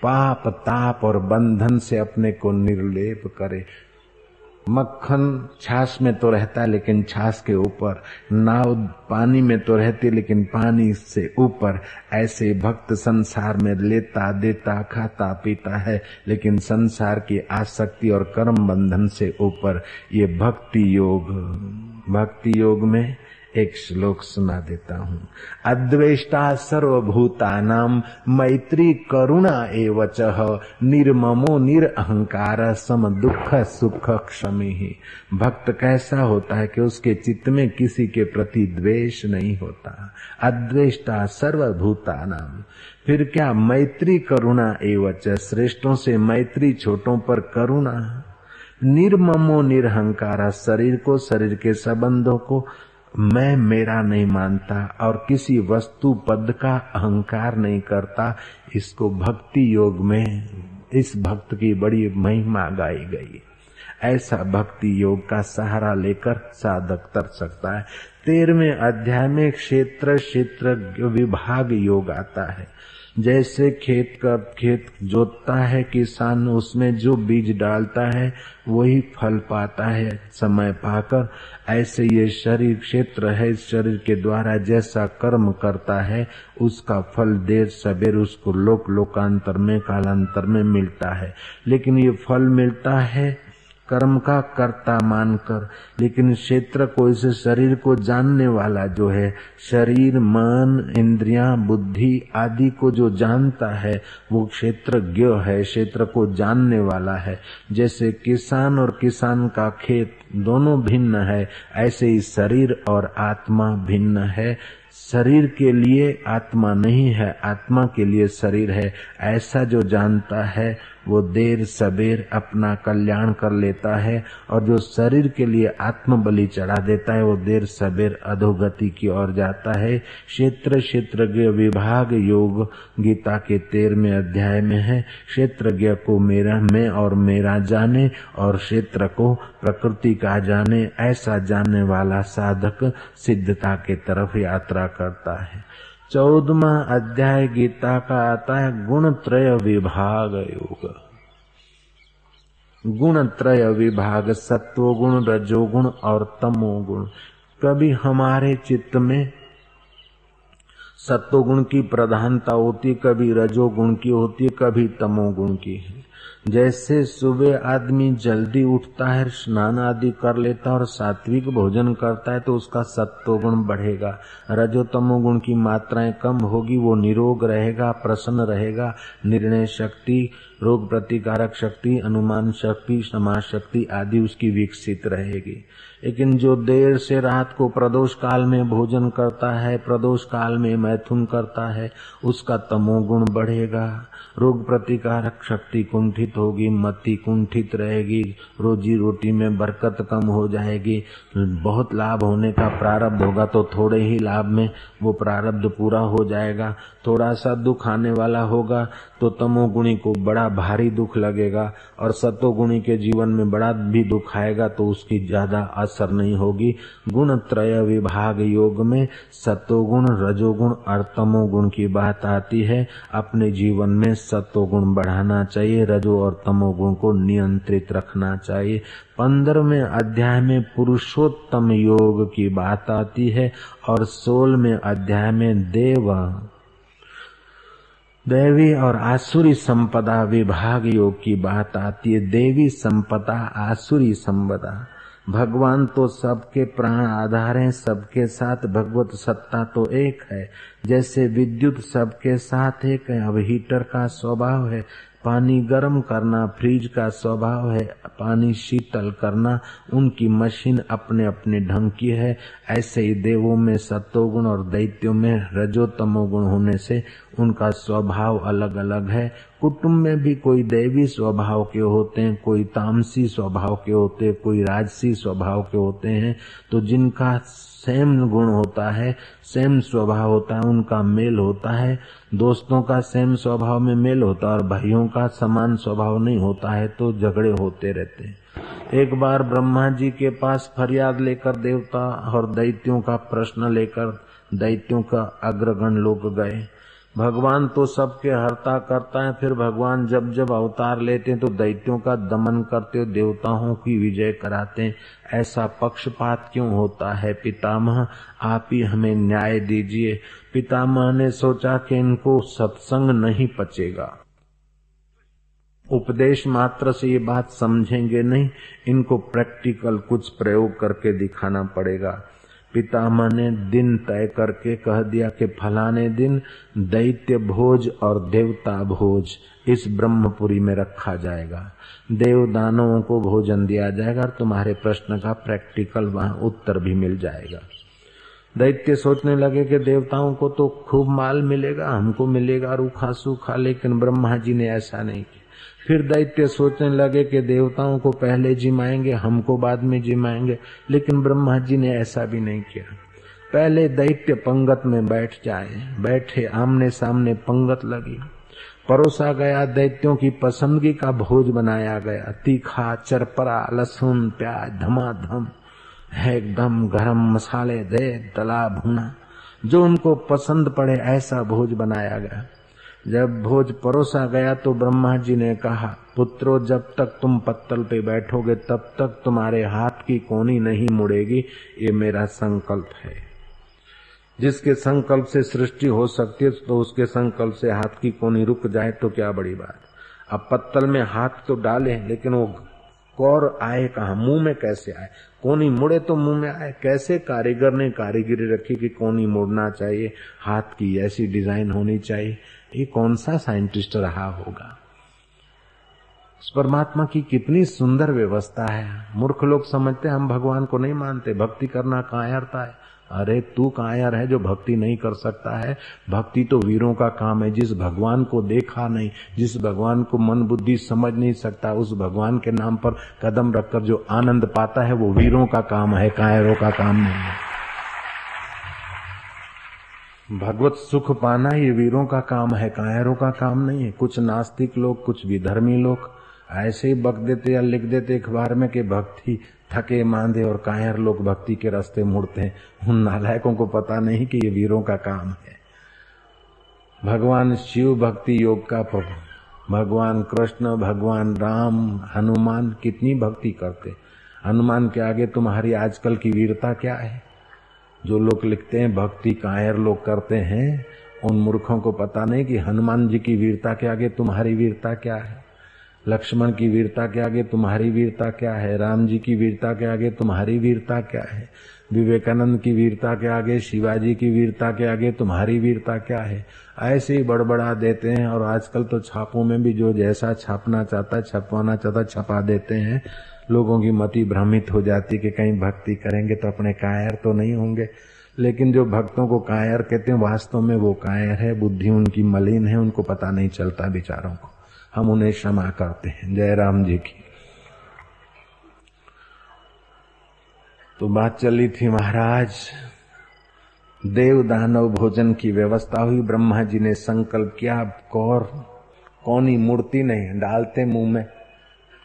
पाप, ताप और बंधन से अपने को निर्लेप करे। मक्खन छाछ में तो रहता, लेकिन छाछ के ऊपर, नाव पानी में तो रहती, लेकिन पानी से ऊपर, ऐसे भक्त संसार में लेता, देता, खाता, पीता है, लेकिन संसार की आसक्ति और कर्म बंधन से ऊपर, ये भक्ति योग भक्ति योग में एक श्लोक सुना देता हूँ। अद्वेष्टा सर्वभूतानाम मैत्री करुणा एवच निर्ममो निरअहकार सम दुख सुख क्षमी ही। भक्त कैसा होता है कि उसके चित्त में किसी के प्रति द्वेष नहीं होता। अद्वेष्टा सर्वभूतानाम फिर क्या मैत्री करुणा एवच श्रेष्ठों से मैत्री छोटों पर करुणा। निर्ममो निरहंकारा, शरीर को, शरीर के संबंधों को मैं मेरा नहीं मानता और किसी वस्तु पद का अहंकार नहीं करता, इसको भक्ति योग में, इस भक्त की बड़ी महिमा गाई गई। ऐसा भक्ति योग का सहारा लेकर साधक तर सकता है। तेरहवें अध्याय में क्षेत्र क्षेत्र विभाग योग आता है। जैसे खेत का खेत जोतता है, किसान उसमें जो बीज डालता है, वही फल पाता है। समय पाकर ऐसे ये शरीर क्षेत्र है शरीर के द्वारा जैसा कर्म करता है, उसका फल देर सबेर उसको लोक लोकांतर में, कालांतर में मिलता है। लेकिन ये फल मिलता है कर्म का कर्ता मानकर, लेकिन क्षेत्र को, इस शरीर को जानने वाला जो है, शरीर, मन, इंद्रियाँ, बुद्धि आदि को जो जानता है, वो क्षेत्रज्ञ है क्षेत्र को जानने वाला है। जैसे किसान और किसान का खेत दोनों भिन्न है, ऐसे ही शरीर और आत्मा भिन्न है। शरीर के लिए आत्मा नहीं है, आत्मा के लिए शरीर है, ऐसा जो जानता है वो देर सबेर अपना कल्याण कर लेता है और जो शरीर के लिए आत्म बलि चढ़ा देता है, वो देर सबेर अधोगति की ओर जाता है। क्षेत्र क्षेत्र विभाग योग गीता के तेरहवें अध्याय में है। क्षेत्रज्ञ को मेरा, मैं और मेरा जाने और क्षेत्र को प्रकृति का जाने, ऐसा जानने वाला साधक सिद्धता के तरफ़ यात्रा करता है। चौदमा अध्याय गीता का आता है गुण त्रय विभाग योग। गुण त्रय विभाग सत्वगुण, रजोगुण और तमोगुण। कभी हमारे चित्त में सत्वगुण की प्रधानता होती, कभी रजोगुण की होती, कभी तमोगुण की है। जैसे सुबह आदमी जल्दी उठता है, स्नान आदि कर लेता है और सात्विक भोजन करता है तो उसका सत्व गुण बढ़ेगा। रजोतमो गुण की मात्राएँ कम होगी, वो निरोग रहेगा, प्रसन्न रहेगा। निर्णय शक्ति, रोग प्रतिकारक शक्ति, अनुमान शक्ति, समाज शक्ति आदि उसकी विकसित रहेगी। लेकिन जो देर से रात को प्रदोष काल में भोजन करता है, प्रदोष काल में मैथुन करता है, उसका तमोगुण बढ़ेगा। रोग प्रतिकारक शक्ति कुंठित होगी, मति कुंठित रहेगी, रोजी रोटी में बरकत कम हो जाएगी। बहुत लाभ होने का प्रारब्ध होगा तो थोड़े ही लाभ में वो प्रारब्ध पूरा हो जाएगा। थोड़ा सा दुख आने वाला होगा तो तमोगुणी को बड़ा भारी दुख लगेगा और सतोगुणी के जीवन में बड़ा भी दुख आएगा तो उसकी ज़्यादा असर नहीं होगी। गुण त्रय विभाग योग में सतोगुण रजोगुण और तमोगुण की बात आती है। अपने जीवन में सतोगुण बढ़ाना चाहिए, रजो और तमोगुण को नियंत्रित रखना चाहिए। पंद्रहवें अध्याय में पुरुषोत्तम योग की बात आती है और सोलहवें अध्याय में देव, देवी और आसुरी संपदा विभाग योग की बात आती है। देवी संपदा, आसुरी संपदा। भगवान तो सबके प्राण आधार हैं, सबके साथ भगवत सत्ता तो एक है। जैसे विद्युत सबके साथ एक है, अब हीटर का स्वभाव है, पानी गर्म करना फ्रिज का स्वभाव है, पानी शीतल करना उनकी मशीन अपने अपने ढंग की है। ऐसे ही देवों में सत्वगुण और दैत्यों में रजोतमोगुण होने से उनका स्वभाव अलग अलग है। कुटुंब में भी कोई देवी स्वभाव के होते हैं, कोई तामसी स्वभाव के होते हैं, कोई राजसी स्वभाव के होते हैं तो जिनका सेम गुण होता है, सेम स्वभाव होता है, उनका मेल होता है। दोस्तों का सेम स्वभाव में मेल होता है और भाइयों का समान स्वभाव नहीं होता है तो झगड़े होते रहते हैं। एक बार ब्रह्मा जी के पास फरियाद लेकर देवता और दैत्यों का प्रश्न लेकर दैत्यों का अग्रगण लोग गए। भगवान तो सबके हरता करता है, फिर भगवान जब जब अवतार लेते हैं तो दैत्यों का दमन करते देवताओं की विजय कराते हैं। ऐसा पक्षपात क्यों होता है पितामह? आप ही हमें न्याय दीजिए। पितामह ने सोचा कि इनको सत्संग नहीं पचेगा। उपदेश मात्र से ये बात समझेंगे नहीं। इनको प्रैक्टिकल कुछ प्रयोग करके दिखाना पड़ेगा। पितामह ने दिन तय करके कह दिया कि फलाने दिन दैत्य भोज और देवता भोज इस ब्रह्मपुरी में रखा जाएगा। देव दानवों को भोजन दिया जाएगा और तुम्हारे प्रश्न का प्रैक्टिकल वहाँ उत्तर भी मिल जाएगा। दैत्य सोचने लगे कि देवताओं को तो खूब माल मिलेगा, हमको मिलेगा रूखा सूखा, लेकिन ब्रह्मा जी ने ऐसा नहीं किया। फिर दैत्य सोचने लगे कि देवताओं को पहले जिमाएँगे, हमको बाद में जिमाएँगे, लेकिन ब्रह्मा जी ने ऐसा भी नहीं किया। पहले दैत्य पंगत में बैठ जाए, बैठे आमने सामने पंगत लगी। परोसा गया दैत्यों की पसंदगी का भोज बनाया गया। तीखा, चरपरा, लहसुन, प्याज, धमाधम, एकदम गरम मसाले दे तला भुना, जो उनको पसंद पड़े ऐसा भोज बनाया गया। जब भोज परोसा गया तो ब्रह्मा जी ने कहा, पुत्रो, जब तक तुम पत्तल पे बैठोगे, तब तक तुम्हारे हाथ की कोनी नहीं मुड़ेगी। ये मेरा संकल्प है। जिसके संकल्प से सृष्टि हो सकती है तो उसके संकल्प से हाथ की कोनी रुक जाए तो क्या बड़ी बात। अब पत्तल में हाथ तो डाले, लेकिन वो कौर आए कहा? मुँह में कैसे आए? कोनी मुड़े तो मुँह में आए। कैसे कारीगर ने कारीगिरी रखी कि कोनी मुड़ना चाहिए? हाथ की ऐसी डिज़ाइन होनी चाहिए। ये कौन सा साइंटिस्ट रहा होगा? उस परमात्मा की कितनी सुंदर व्यवस्था है। मूर्ख लोग समझते हम भगवान को नहीं मानते। भक्ति करना कायरता है? अरे, तू कायर है जो भक्ति नहीं कर सकता है? भक्ति तो वीरों का काम है। जिस भगवान को देखा नहीं, जिस भगवान को मन बुद्धि समझ नहीं सकता, उस भगवान के नाम पर कदम रखकर जो आनंद पाता है, वो वीरों का काम है, कायरों का काम नहीं है। भगवत सुख पाना ये वीरों का काम है, कायरों का काम नहीं है। कुछ नास्तिक लोग, कुछ विधर्मी लोग ऐसे ही बक देते या लिख देते अखबार में कि भक्ति थके, मांदे और कायर लोग भक्ति के रास्ते मुड़ते हैं। उन नालायकों को पता नहीं कि ये वीरों का काम है। भगवान शिव भक्ति योग का भगवान कृष्ण, भगवान राम, हनुमान कितनी भक्ति करते। हनुमान के आगे तुम्हारी आजकल की वीरता क्या है? जो लोग लिखते हैं, भक्ति कायर लोग करते हैं, उन मूर्खों को पता नहीं कि हनुमान जी की वीरता के आगे तुम्हारी वीरता क्या है। लक्ष्मण की वीरता के आगे तुम्हारी वीरता क्या है? राम जी की वीरता के आगे तुम्हारी वीरता क्या है? विवेकानंद की वीरता के आगे, शिवाजी की वीरता के आगे तुम्हारी वीरता क्या है? ऐसे ही बड़बड़ा देते हैं और आजकल तो छापों में भी जो जैसा छापना चाहता है, छपवाना चाहता छपा देते हैं। लोगों की मति भ्रमित हो जाती कि कहीं भक्ति करेंगे तो अपने कायर तो नहीं होंगे। लेकिन जो भक्तों को कायर कहते हैं, वास्तव में वो कायर है, बुद्धि उनकी मलिन है, उनको पता नहीं चलता बेचारों को। हम उन्हें क्षमा करते हैं। जय राम जी की। तो बात चली थी महाराज देव दानव भोजन की व्यवस्था हुई। ब्रह्मा जी ने संकल्प किया कौर, कौनी मूर्ति नहीं, डालते मुँह में।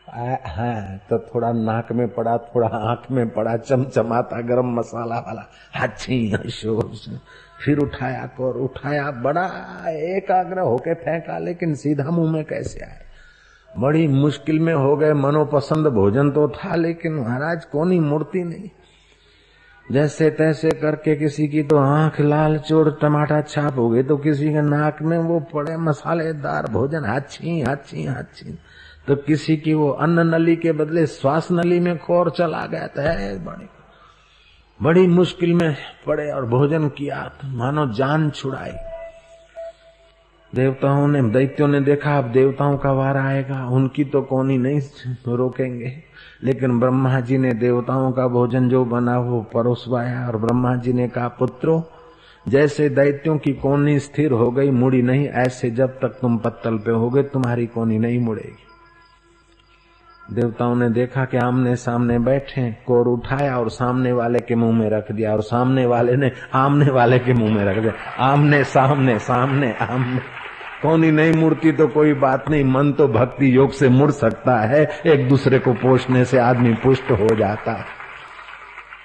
हाँ तो थोड़ा नाक में पड़ा, थोड़ा आँख में पड़ा, चमचमाता गरम मसाला वाला। हाथी फिर उठाया कोर, उठाया बड़ा, एकाग्र होके फेंका, लेकिन सीधा मुँह में कैसे आए बड़ी मुश्किल में हो गए, मनोपसंद भोजन तो था, लेकिन महाराज कोनी मूर्ति नहीं। जैसे तैसे करके किसी की तो आँख लाल चोर टमाटर छाप हो गई तो किसी के नाक में वो पड़े मसालेदार भोजन। हाथी हाथी हाथी तो किसी की वो अन्न नली के बदले श्वास नली में खोर चला गया है बड़ी बड़ी मुश्किल में पड़े और भोजन किया तो मानो जान छुड़ाई। देवताओं ने, दैत्यों ने देखा, अब देवताओं का वार आएगा, उनकी तो कोनी नहीं रोकेंगे। लेकिन ब्रह्मा जी ने देवताओं का भोजन जो बना, वो परोसवाया, और ब्रह्मा जी ने कहा, पुत्रो, जैसे दैत्यों की कोनी स्थिर हो गई, मुड़ी नहीं, ऐसे जब तक तुम पत्तल पे होगे, तुम्हारी कोनी नहीं मुड़ेगी। देवताओं ने देखा कि आमने सामने बैठे, कोर उठाया और सामने वाले के मुँह में रख दिया और सामने वाले ने आमने वाले के मुँह में रख दिया। आमने सामने सामने, आमने। कौन ही नहीं मुड़ती तो कोई बात नहीं, मन तो भक्ति योग से मुड़ सकता है। एक दूसरे को पोषने से आदमी पुष्ट हो जाता है।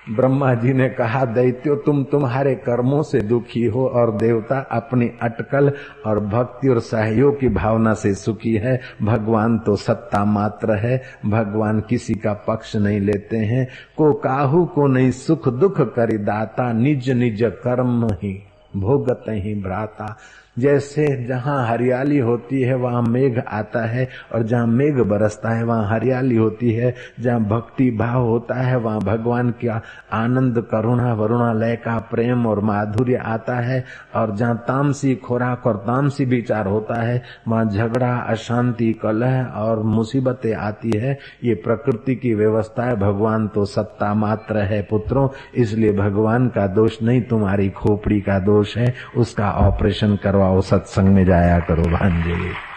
ब्रह्मा जी ने कहा, दैत्यो, तुम तुम्हारे कर्मों से दुखी हो और देवता अपनी अटकल और भक्ति और सहयोग की भावना से सुखी है। भगवान तो सत्ता मात्र है। भगवान किसी का पक्ष नहीं लेते हैं। को काहू, को नहीं सुख दुख करी दाता। निज निज कर्म ही भोगत ही भ्राता। जैसे जहाँ हरियाली होती है, वहाँ मेघ आता है और जहाँ मेघ बरसता है, वहाँ हरियाली होती है। जहाँ भक्ति भाव होता है, वहाँ भगवान का आनंद, करुणा, वरुणा, लय का प्रेम और माधुर्य आता है। और जहाँ तामसी खुराक और तामसी विचार होता है, वहाँ झगड़ा, अशांति, कलह और मुसीबतें आती है। ये प्रकृति की व्यवस्था है। भगवान तो सत्ता मात्र है पुत्रों, इसलिए भगवान का दोष नहीं, तुम्हारी खोपड़ी का दोष है। उसका ऑपरेशन करो। करवाओ सत्संग में जाया करो भांजे।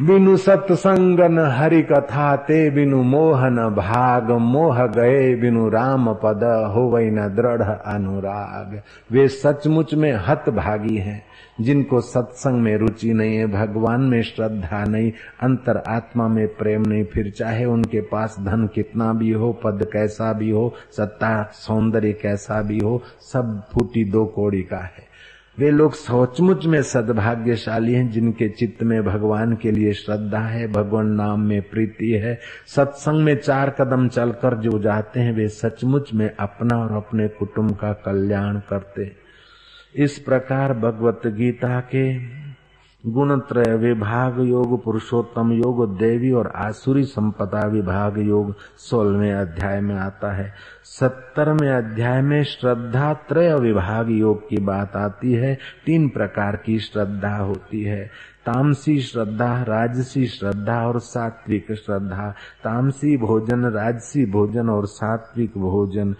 बिनु सत्संग न हरि कथा ते, बिनु मोहन भाग, मोह गए, बिनु राम पद हो वही न दृढ़ अनुराग। वे सचमुच में हत भागी हैं, जिनको सत्संग में रुचि नहीं है, भगवान में श्रद्धा नहीं, अंतर आत्मा में प्रेम नहीं। फिर चाहे उनके पास धन कितना भी हो, पद कैसा भी हो, सत्ता, सौंदर्य कैसा भी हो, सब फूटी दो कोड़ी का है। वे लोग सोचमुच में सद्भाग्यशाली हैं, जिनके चित्त में भगवान के लिए श्रद्धा है, भगवान नाम में प्रीति है। सत्संग में चार कदम चलकर जो जाते हैं, वे सचमुच में अपना और अपने कुटुंब का कल्याण करते इस प्रकार भगवत गीता के गुणत्रय विभाग योग पुरुषोत्तम योग देवी और आसुरी संपदा विभाग योग सोलहवें अध्याय में आता है। सत्तरवें अध्याय में श्रद्धा त्रय विभाग योग की बात आती है। तीन प्रकार की श्रद्धा होती है। तामसी श्रद्धा, राजसी श्रद्धा और सात्विक श्रद्धा। तामसी भोजन, राजसी भोजन और सात्विक भोजन।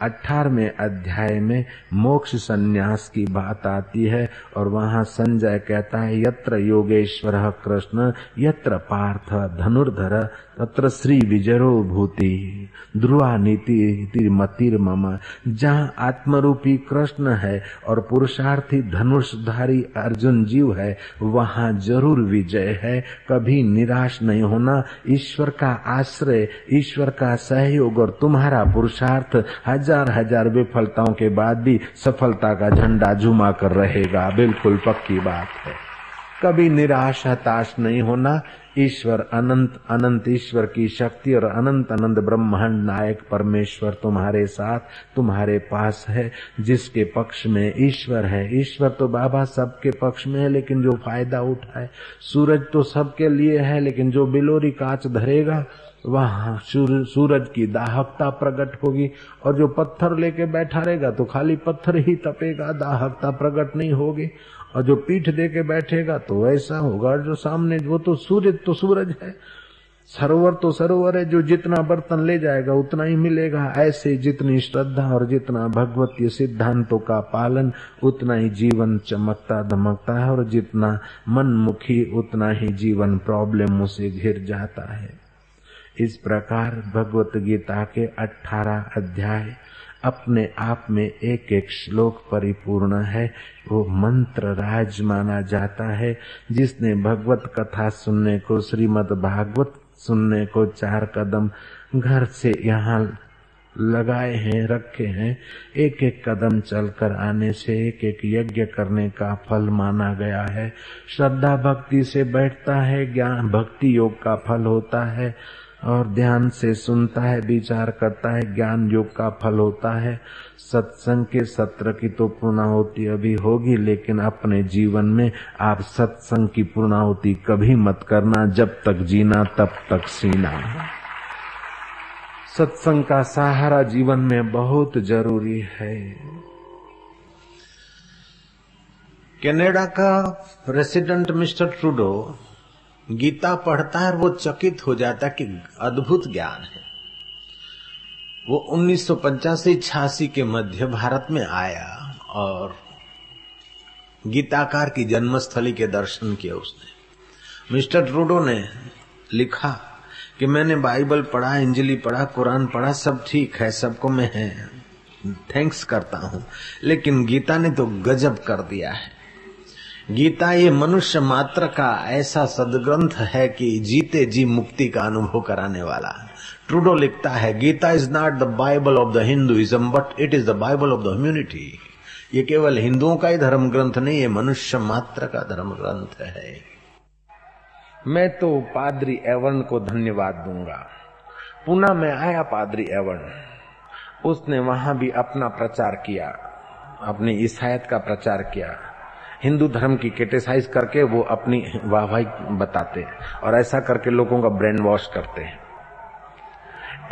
अठारहवें अध्याय में मोक्ष संन्यास की बात आती है और वहाँ संजय कहता है, यत्र योगेश्वर कृष्ण, यत्र पार्थ धनुर्धर तत्र श्री विजरो भूति, ध्रुवा नीति मतिर मम, जहाँ आत्मरूपी कृष्ण है और पुरुषार्थी धनुषधारी अर्जुन जीव है, वहाँ ज़रूर विजय है। कभी निराश नहीं होना, ईश्वर का आश्रय, ईश्वर का सहयोग और तुम्हारा पुरुषार्थ हज़ार हज़ार विफलताओं के बाद भी सफलता का झंडा झुमा कर रहेगा। बिल्कुल पक्की बात है। कभी निराश, हताश नहीं होना ईश्वर अनंत अनंत ईश्वर की शक्ति और अनंत अनंत ब्रह्मांड नायक परमेश्वर तुम्हारे साथ, तुम्हारे पास है, जिसके पक्ष में ईश्वर है। ईश्वर तो बाबा सबके पक्ष में है, लेकिन जो फ़ायदा उठाए, सूरज तो सबके लिए है, लेकिन जो बिलोरी कांच धरेगा, वहाँ सूरज की दाहकता प्रकट होगी, और जो पत्थर लेके बैठा रहेगा तो खाली पत्थर ही तपेगा, दाहकता प्रकट नहीं होगी। और जो पीठ दे के बैठेगा तो ऐसा होगा जो सामने वो तो सूर्य तो सूरज है। सरोवर तो सरोवर है, जो जितना बर्तन ले जाएगा उतना ही मिलेगा। ऐसे जितनी श्रद्धा और जितना भगवतीय सिद्धांतों का पालन, उतना ही जीवन चमकता दमकता है, और जितना मनमुखी, उतना ही जीवन प्रॉब्लमों से घिर जाता है। इस प्रकार भगवत गीता के अठारह अध्याय अपने आप में एक एक श्लोक परिपूर्ण है। वो मंत्र राज माना जाता है। जिसने भगवत कथा सुनने को, श्रीमद भागवत सुनने को चार कदम घर से यहाँ लगाए हैं, रखे हैं। एक एक कदम चलकर आने से एक एक यज्ञ करने का फल माना गया है। श्रद्धा भक्ति से बैठता है, ज्ञान भक्ति योग का फल होता है। और ध्यान से सुनता है, विचार करता है, ज्ञान योग का फल होता है। सत्संग के सत्र की तो पूर्णाहुति अभी होगी, लेकिन अपने जीवन में आप सत्संग की पूर्णाहुति कभी मत करना। जब तक जीना, तब तक सीना। सत्संग का सहारा जीवन में बहुत ज़रूरी है। कनाडा का प्रेसिडेंट मिस्टर ट्रूडो गीता पढ़ता है, वो चकित हो जाता है कि अद्भुत ज्ञान है। वो उन्नीस सौ छियासी के मध्य भारत में आया और गीताकार की जन्मस्थली के दर्शन किए उसने। मिस्टर ट्रूडो ने लिखा कि मैंने बाइबल पढ़ा, इंजली पढ़ा, कुरान पढ़ा, सब ठीक है, सबको मैं, है, थैंक्स करता हूँ। लेकिन गीता ने तो गजब कर दिया है। गीता ये मनुष्य मात्र का ऐसा सदग्रंथ है कि जीते जी मुक्ति का अनुभव कराने वाला। ट्रूडो लिखता है, Gita is not the bible of the Hinduism but it is the bible of the humanity ये केवल हिंदुओं का ही धर्म ग्रंथ नहीं, ये मनुष्य मात्र का धर्म ग्रंथ है। मैं तो पादरी एवन को धन्यवाद दूँगा। पुणे में आया पादरी एवन उसने वहाँ भी अपना प्रचार किया, अपनी ईसाइत का प्रचार किया। हिंदू धर्म की क्रिटिसाइज करके वो अपनी वाहवाही बताते हैं और ऐसा करके लोगों का ब्रेन वॉश करते हैं।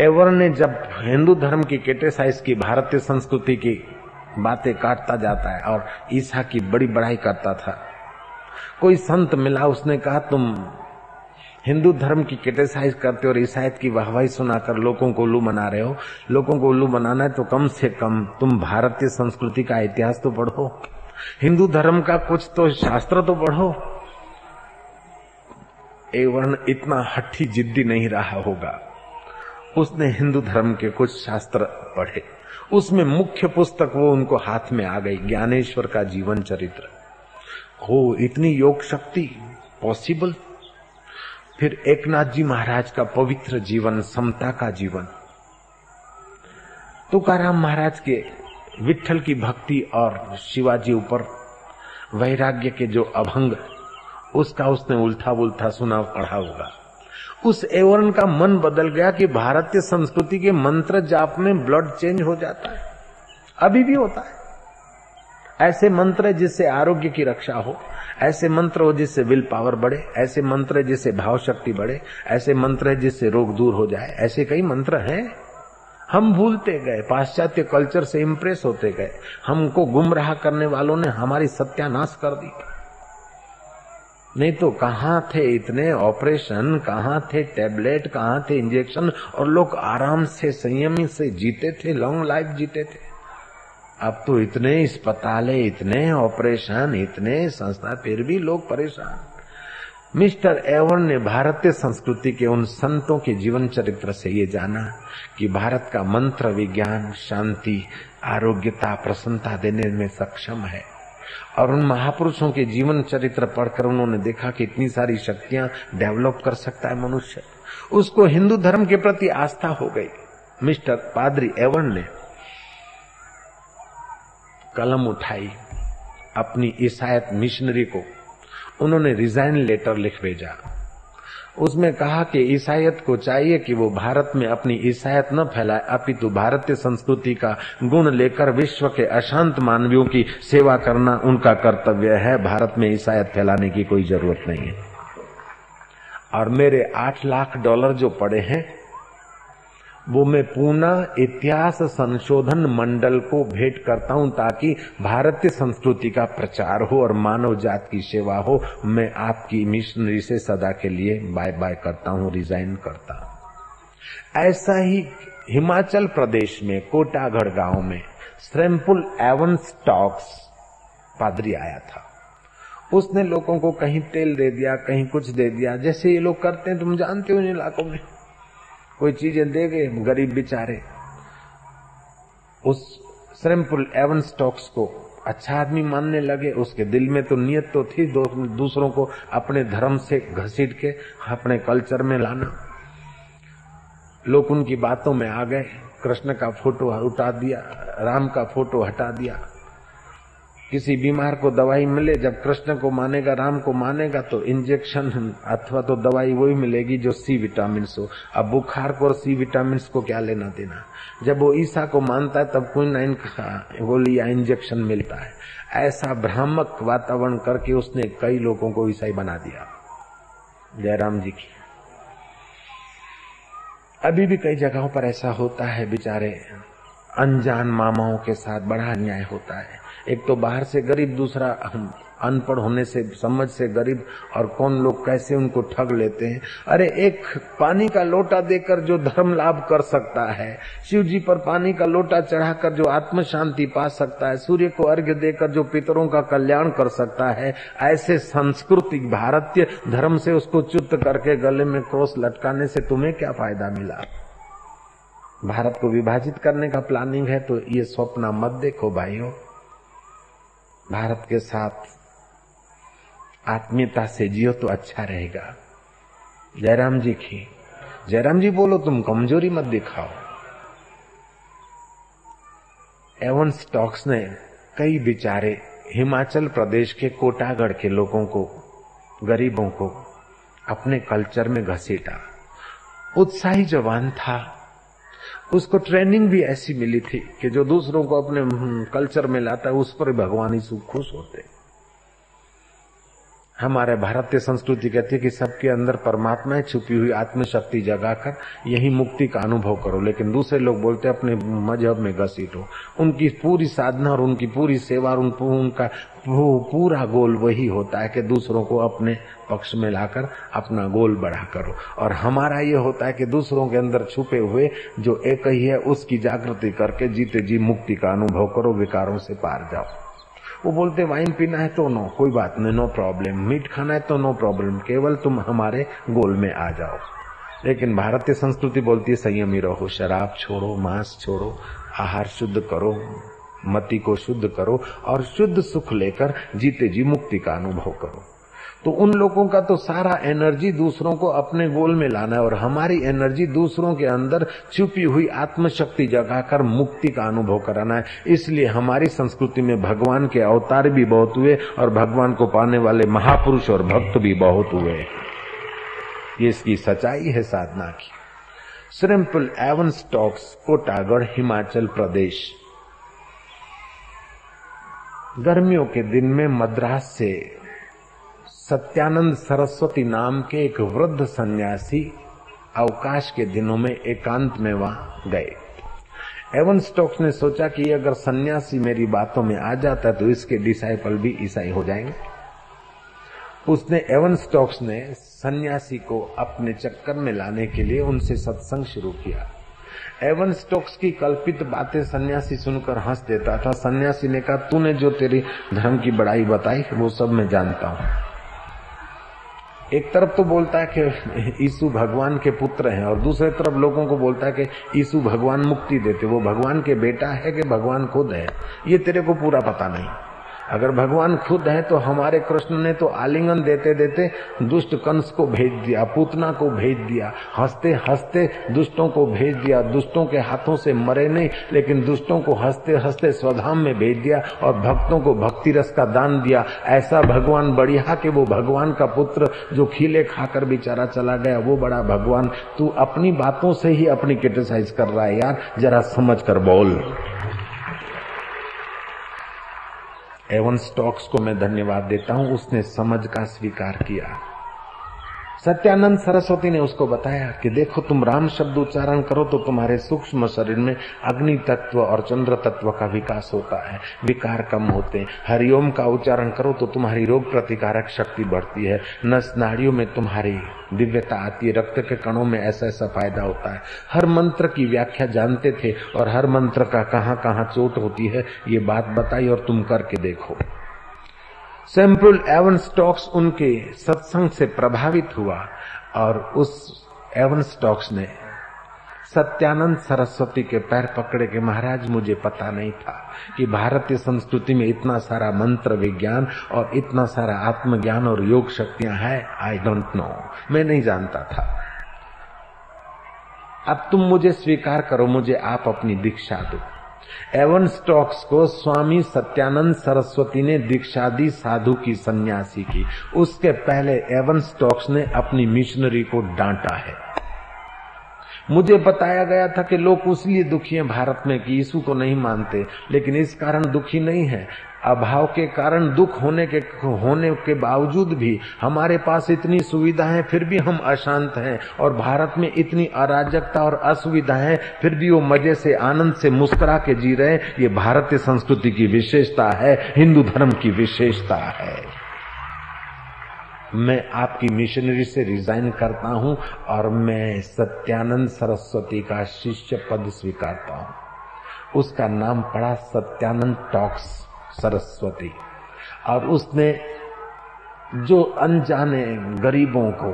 एवर ने जब हिंदू धर्म की क्रिटिसाइज की, भारतीय संस्कृति की बातें काटता जाता है और ईसा की बड़ी बड़ाई करता था, कोई संत मिला, उसने कहा, तुम हिंदू धर्म की क्रिटिसाइज करते हो और ईसाइत की वाहवाही सुनाकर लोगों को उल्लू बना रहे हो। लोगों को उल्लू बनाना है तो कम से कम तुम भारतीय संस्कृति का इतिहास तो पढ़ो। हिंदू धर्म का कुछ तो शास्त्र तो पढ़ो। एवं इतना हट्ठी जिद्दी नहीं रहा होगा। उसने हिंदू धर्म के कुछ शास्त्र पढ़े। उसमें मुख्य पुस्तक वो उनको हाथ में आ गई, ज्ञानेश्वर का जीवन चरित्र। हो, इतनी योग शक्ति पॉसिबल फिर एकनाथ जी महाराज का पवित्र जीवन, समता का जीवन। तुकाराम महाराज के विठल की भक्ति और शिवाजी ऊपर वैराग्य के जो अभंग, उसका उसने उल्था उल्था सुना पढ़ा होगा। उस एवरन का मन बदल गया कि भारतीय संस्कृति के मंत्र जाप में ब्लड चेंज हो जाता है। अभी भी होता है। ऐसे मंत्र जिससे आरोग्य की रक्षा हो, ऐसे मंत्र हो जिससे विल पावर बढ़े, ऐसे मंत्र जिससे भाव शक्ति बढ़े, ऐसे मंत्र है जिससे रोग दूर हो जाए, ऐसे कई मंत्र हैं। हम भूलते गए, पाश्चात्य कल्चर से इम्प्रेस होते गए। हमको गुमराह करने वालों ने हमारी सत्यानाश कर दी। नहीं तो कहाँ थे इतने ऑपरेशन कहाँ थे टेबलेट कहाँ थे इंजेक्शन और लोग आराम से, संयमी से जीते थे लॉन्ग लाइफ जीते थे। अब तो इतने अस्पताल, इतने ऑपरेशन इतने संस्था, फिर भी लोग परेशान। मिस्टर एवन ने भारतीय संस्कृति के उन संतों के जीवन चरित्र से ये जाना कि भारत का मंत्र विज्ञान, शांति, आरोग्यता, प्रसन्नता देने में सक्षम है। और उन महापुरुषों के जीवन चरित्र पढ़कर उन्होंने देखा कि इतनी सारी शक्तियाँ डेवलप कर सकता है मनुष्य। उसको हिंदू धर्म के प्रति आस्था हो गई। मिस्टर पादरी एवन ने कलम उठाई अपनी ईसायत मिशनरी को। उन्होंने रिजाइन लेटर लिख भेजा। उसमें कहा कि ईसाइत को चाहिए कि वो भारत में अपनी ईसाइत न फैलाए, अपितु भारतीय संस्कृति का गुण लेकर विश्व के अशांत मानवियों की सेवा करना उनका कर्तव्य है। भारत में ईसाइत फैलाने की कोई ज़रूरत नहीं है। और मेरे आठ लाख डॉलर जो पड़े हैं वो मैं पूना इतिहास संशोधन मंडल को भेंट करता हूँ ताकि भारतीय संस्कृति का प्रचार हो और मानव जात की सेवा हो। मैं आपकी मिशनरी से सदा के लिए बाय बाय करता हूँ रिजाइन करता हूँ। ऐसा ही हिमाचल प्रदेश में, कोटागढ़ गाँव में श्रेमपुल एवन स्टॉक्स पादरी आया था। उसने लोगों को कहीं तेल दे दिया, कहीं कुछ दे दिया। जैसे ये लोग करते हैं, तुम जानते हो इन इलाकों में। कोई चीज़ें दे गए गरीब बेचारे। उस श्रमपुल एवन स्टॉक्स को अच्छा आदमी मानने लगे, उसके दिल में तो नियत तो थी दूसरों को अपने धर्म से घसीट के, अपने कल्चर में लाना। लोग उनकी बातों में आ गए, कृष्ण का फ़ोटो उठा दिया, राम का फ़ोटो हटा दिया। किसी बीमार को दवाई मिले, जब कृष्ण को मानेगा, राम को मानेगा तो इंजेक्शन अथवा तो दवाई वही मिलेगी जो सी विटामिन हो। अब बुखार को और सी विटामिन को क्या लेना देना? जब वो ईसा को मानता है, तब कोई नाइन गोली या इंजेक्शन मिलता है। ऐसा भ्रामक वातावरण करके उसने कई लोगों को ईसाई बना दिया। जयराम जी की। अभी भी कई जगहों पर ऐसा होता है, बेचारे अनजान मामाओं के साथ बड़ा अन्याय होता है। एक तो बाहर से गरीब, दूसरा अनपढ़ होने से, समझ से गरीब, और कौन लोग कैसे उनको ठग लेते हैं? अरे एक पानी का लोटा देकर जो धर्म लाभ कर सकता है शिव जी पर पानी का लोटा चढ़ाकर जो आत्म शांति पा सकता है, सूर्य को अर्घ्य देकर जो पितरों का कल्याण कर सकता है, ऐसे सांस्कृतिक भारतीय धर्म से उसको च्युत करके गले में क्रॉस लटकाने से तुम्हें क्या फ़ायदा मिला? भारत को विभाजित करने का प्लानिंग है तो ये स्वप्न मत देखो भाइयों। भारत के साथ आत्मीयता से जियो तो अच्छा रहेगा। जयराम जी की, जयराम जी बोलो तुम कमज़ोरी मत दिखाओ। एवन स्टॉक्स ने कई बिचारे हिमाचल प्रदेश के कोटागढ़ के लोगों को, गरीबों को अपने कल्चर में घसीटा। उत्साही जवान था उसको ट्रेनिंग भी ऐसी मिली थी कि जो दूसरों को अपने कल्चर में लाता है, उस पर भगवान ही खुश होते हमारे भारतीय संस्कृति कहती है कि सबके अंदर परमात्मा छुपी हुई आत्मशक्ति जगाकर यही मुक्ति का अनुभव करो। लेकिन दूसरे लोग बोलते अपने मज़हब में घसीटो। उनकी पूरी साधना और उनकी पूरी सेवा और उन, उनका पूरा गोल वही होता है कि दूसरों को अपने पक्ष में लाकर अपना गोल बढ़ा करो। और हमारा ये होता है कि दूसरों के अंदर छुपे हुए जो एक ही है उसकी जागृति करके जीते जी मुक्ति का अनुभव करो विकारों से पार जाओ। वो बोलते, वाइन पीना है तो नो, कोई बात नहीं, नो प्रॉब्लम। मीट खाना है तो नो प्रॉब्लम। केवल तुम हमारे गोल में आ जाओ। लेकिन भारतीय संस्कृति बोलती है, संयमी रहो, शराब छोड़ो, मांस छोड़ो, आहार शुद्ध करो, मति को शुद्ध करो और शुद्ध सुख लेकर जीते जी, मुक्ति का अनुभव करो। तो उन लोगों का तो सारा एनर्जी दूसरों को अपने गोल में लाना है और हमारी एनर्जी दूसरों के अंदर छुपी हुई आत्मशक्ति जगाकर मुक्ति का अनुभव कराना है। इसलिए हमारी संस्कृति में भगवान के अवतार भी बहुत हुए और भगवान को पाने वाले महापुरुष और भक्त भी बहुत हुए। ये इसकी सच्चाई है साधना की। श्रिम्पल एवन स्टॉक्स कोटागढ़ हिमाचल प्रदेश गर्मियों के दिन में मद्रास से सत्यानंद सरस्वती नाम के एक वृद्ध सन्यासी अवकाश के दिनों में एकांत में वहाँ गए। एवन स्टोक्स ने सोचा कि अगर सन्यासी मेरी बातों में आ जाता तो इसके डिसाइपल भी ईसाई हो जाएँगे। उसने एवन स्टोक्स ने सन्यासी को अपने चक्कर में लाने के लिए उनसे सत्संग शुरू किया। एवन स्टोक्स की कल्पित बातें सन्यासी सुनकर हंस देता था। सन्यासी ने कहा, तूने जो तेरी धर्म की बड़ाई बताई, वो सब मैं जानता हूँ। एक तरफ़ तो बोलता है कि यीशु भगवान के पुत्र हैं, और दूसरे तरफ़ लोगों को बोलता है कि यीशु भगवान मुक्ति देते, वो भगवान के बेटा है कि भगवान खुद है? ये तेरे को पूरा पता नहीं। अगर भगवान खुद है तो हमारे कृष्ण ने तो आलिंगन देते देते दुष्ट कंस को भेज दिया, पूतना को भेज दिया, हँसते हँसते दुष्टों को भेज दिया, दुष्टों के हाथों से मरे नहीं, लेकिन दुष्टों को हँसते हँसते स्वधाम में भेज दिया और भक्तों को भक्ति रस का दान दिया। ऐसा भगवान बढ़िया कि वो भगवान का पुत्र जो खीले खाकर बेचारा चला गया, वो बड़ा भगवान। तू अपनी बातों से ही अपनी क्रिटिसाइज कर रहा है यार, जरा समझ कर बोल। एवन स्टॉक्स को मैं धन्यवाद देता हूँ। उसने समझ का स्वीकार किया। सत्यानंद सरस्वती ने उसको बताया कि देखो तुम राम शब्द उच्चारण करो तो तुम्हारे सूक्ष्म शरीर में अग्नि तत्व और चंद्र तत्व का विकास होता है, विकार कम होते हैं। हरिओम का उच्चारण करो तो तुम्हारी रोग प्रतिकारक शक्ति बढ़ती है। नस नाड़ियों में तुम्हारी दिव्यता आती है, रक्त के कणों में ऐसा ऐसा फ़ायदा होता है। हर मंत्र की व्याख्या जानते थे और हर मंत्र का कहाँ कहाँ चोट होती है, ये बात बताई और तुम करके देखो। सैंपल एवन स्टॉक्स उनके सत्संग से प्रभावित हुआ और उस एवन स्टॉक्स ने सत्यानंद सरस्वती के पैर पकड़े के महाराज, मुझे पता नहीं था कि भारतीय संस्कृति में इतना सारा मंत्र विज्ञान और इतना सारा आत्मज्ञान और योग शक्तियाँ हैं आई डोंट नो मैं नहीं जानता था। अब तुम मुझे स्वीकार करो, मुझे आप अपनी दीक्षा दो। एवन स्टॉक्स को स्वामी सत्यानंद सरस्वती ने दीक्षा दी साधु की सन्यासी की। उसके पहले एवन स्टॉक्स ने अपनी मिशनरी को डांटा है। मुझे बताया गया था कि लोग उसलिए दुखी हैं, भारत में कि यीशु को नहीं मानते, लेकिन इस कारण दुखी नहीं है। अभाव के कारण, दुख होने के होने के बावजूद भी हमारे पास इतनी सुविधा है फिर भी हम अशांत हैं। और भारत में इतनी अराजकता और असुविधा है फिर भी वो मज़े से, आनंद से मुस्कुरा के जी रहे ये भारतीय संस्कृति की विशेषता है, हिंदू धर्म की विशेषता है। मैं आपकी मिशनरी से रिजाइन करता हूँ, और मैं सत्यानंद सरस्वती का शिष्य पद स्वीकारता हूँ। उसका नाम पड़ा सत्यानंद टॉक्स। सरस्वती। और उसने जो अनजाने गरीबों को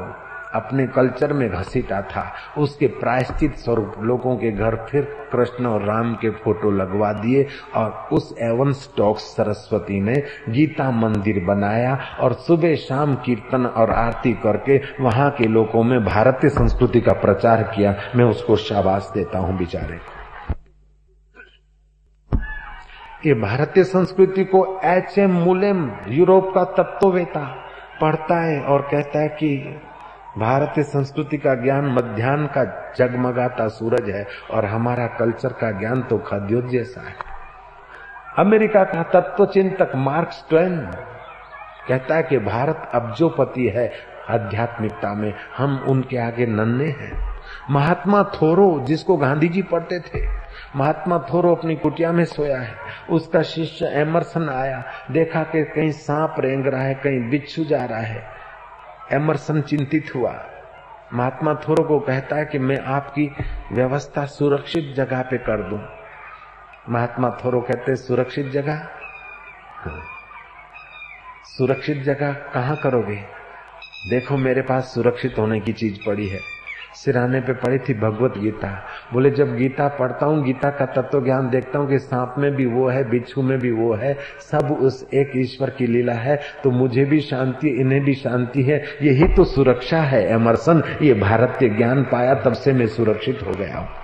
अपने कल्चर में घसीटा था, उसके प्रायश्चित स्वरूप लोगों के घर फिर कृष्ण और राम के फ़ोटो लगवा दिए और उस एवन स्टॉक सरस्वती ने गीता मंदिर बनाया और सुबह शाम कीर्तन और आरती करके वहाँ के लोगों में भारतीय संस्कृति का प्रचार किया। मैं उसको शाबाश देता हूँ बेचारे ये भारतीय संस्कृति को एच एम मुलेम यूरोप का तत्ववेता पढ़ता है और कहता है कि भारतीय संस्कृति का ज्ञान मध्यान्ह का जगमगाता सूरज है और हमारा कल्चर का ज्ञान तो खद्योत जैसा है। अमेरिका का तत्व चिंतक मार्क्स ट्वेन कहता है कि भारत अब्जोपति है, आध्यात्मिकता में हम उनके आगे नन्हे हैं। महात्मा थोरो, जिसको गांधी जी पढ़ते थे महात्मा थोरो अपनी कुटिया में सोया है। उसका शिष्य एमरसन आया। देखा कि कहीं सांप रेंग रहा है, कहीं बिच्छू जा रहा है। एमरसन चिंतित हुआ। महात्मा थोरो को कहता है कि मैं आपकी व्यवस्था सुरक्षित जगह पे कर दूँ। महात्मा थोरो कहते, सुरक्षित जगह? सुरक्षित जगह कहाँ करोगे? देखो, मेरे पास सुरक्षित होने की चीज़ पड़ी है। सिराने पे पड़ी थी भगवत गीता। बोले, जब गीता पढ़ता हूँ, गीता का तत्व ज्ञान देखता हूँ कि सांप में भी वो है, बिच्छू में भी वो है, सब उस एक ईश्वर की लीला है तो मुझे भी शांति, इन्हें भी शांति है। यही तो सुरक्षा है, एमरसन। ये भारत के ज्ञान पाया, तब से मैं सुरक्षित हो गया हूँ।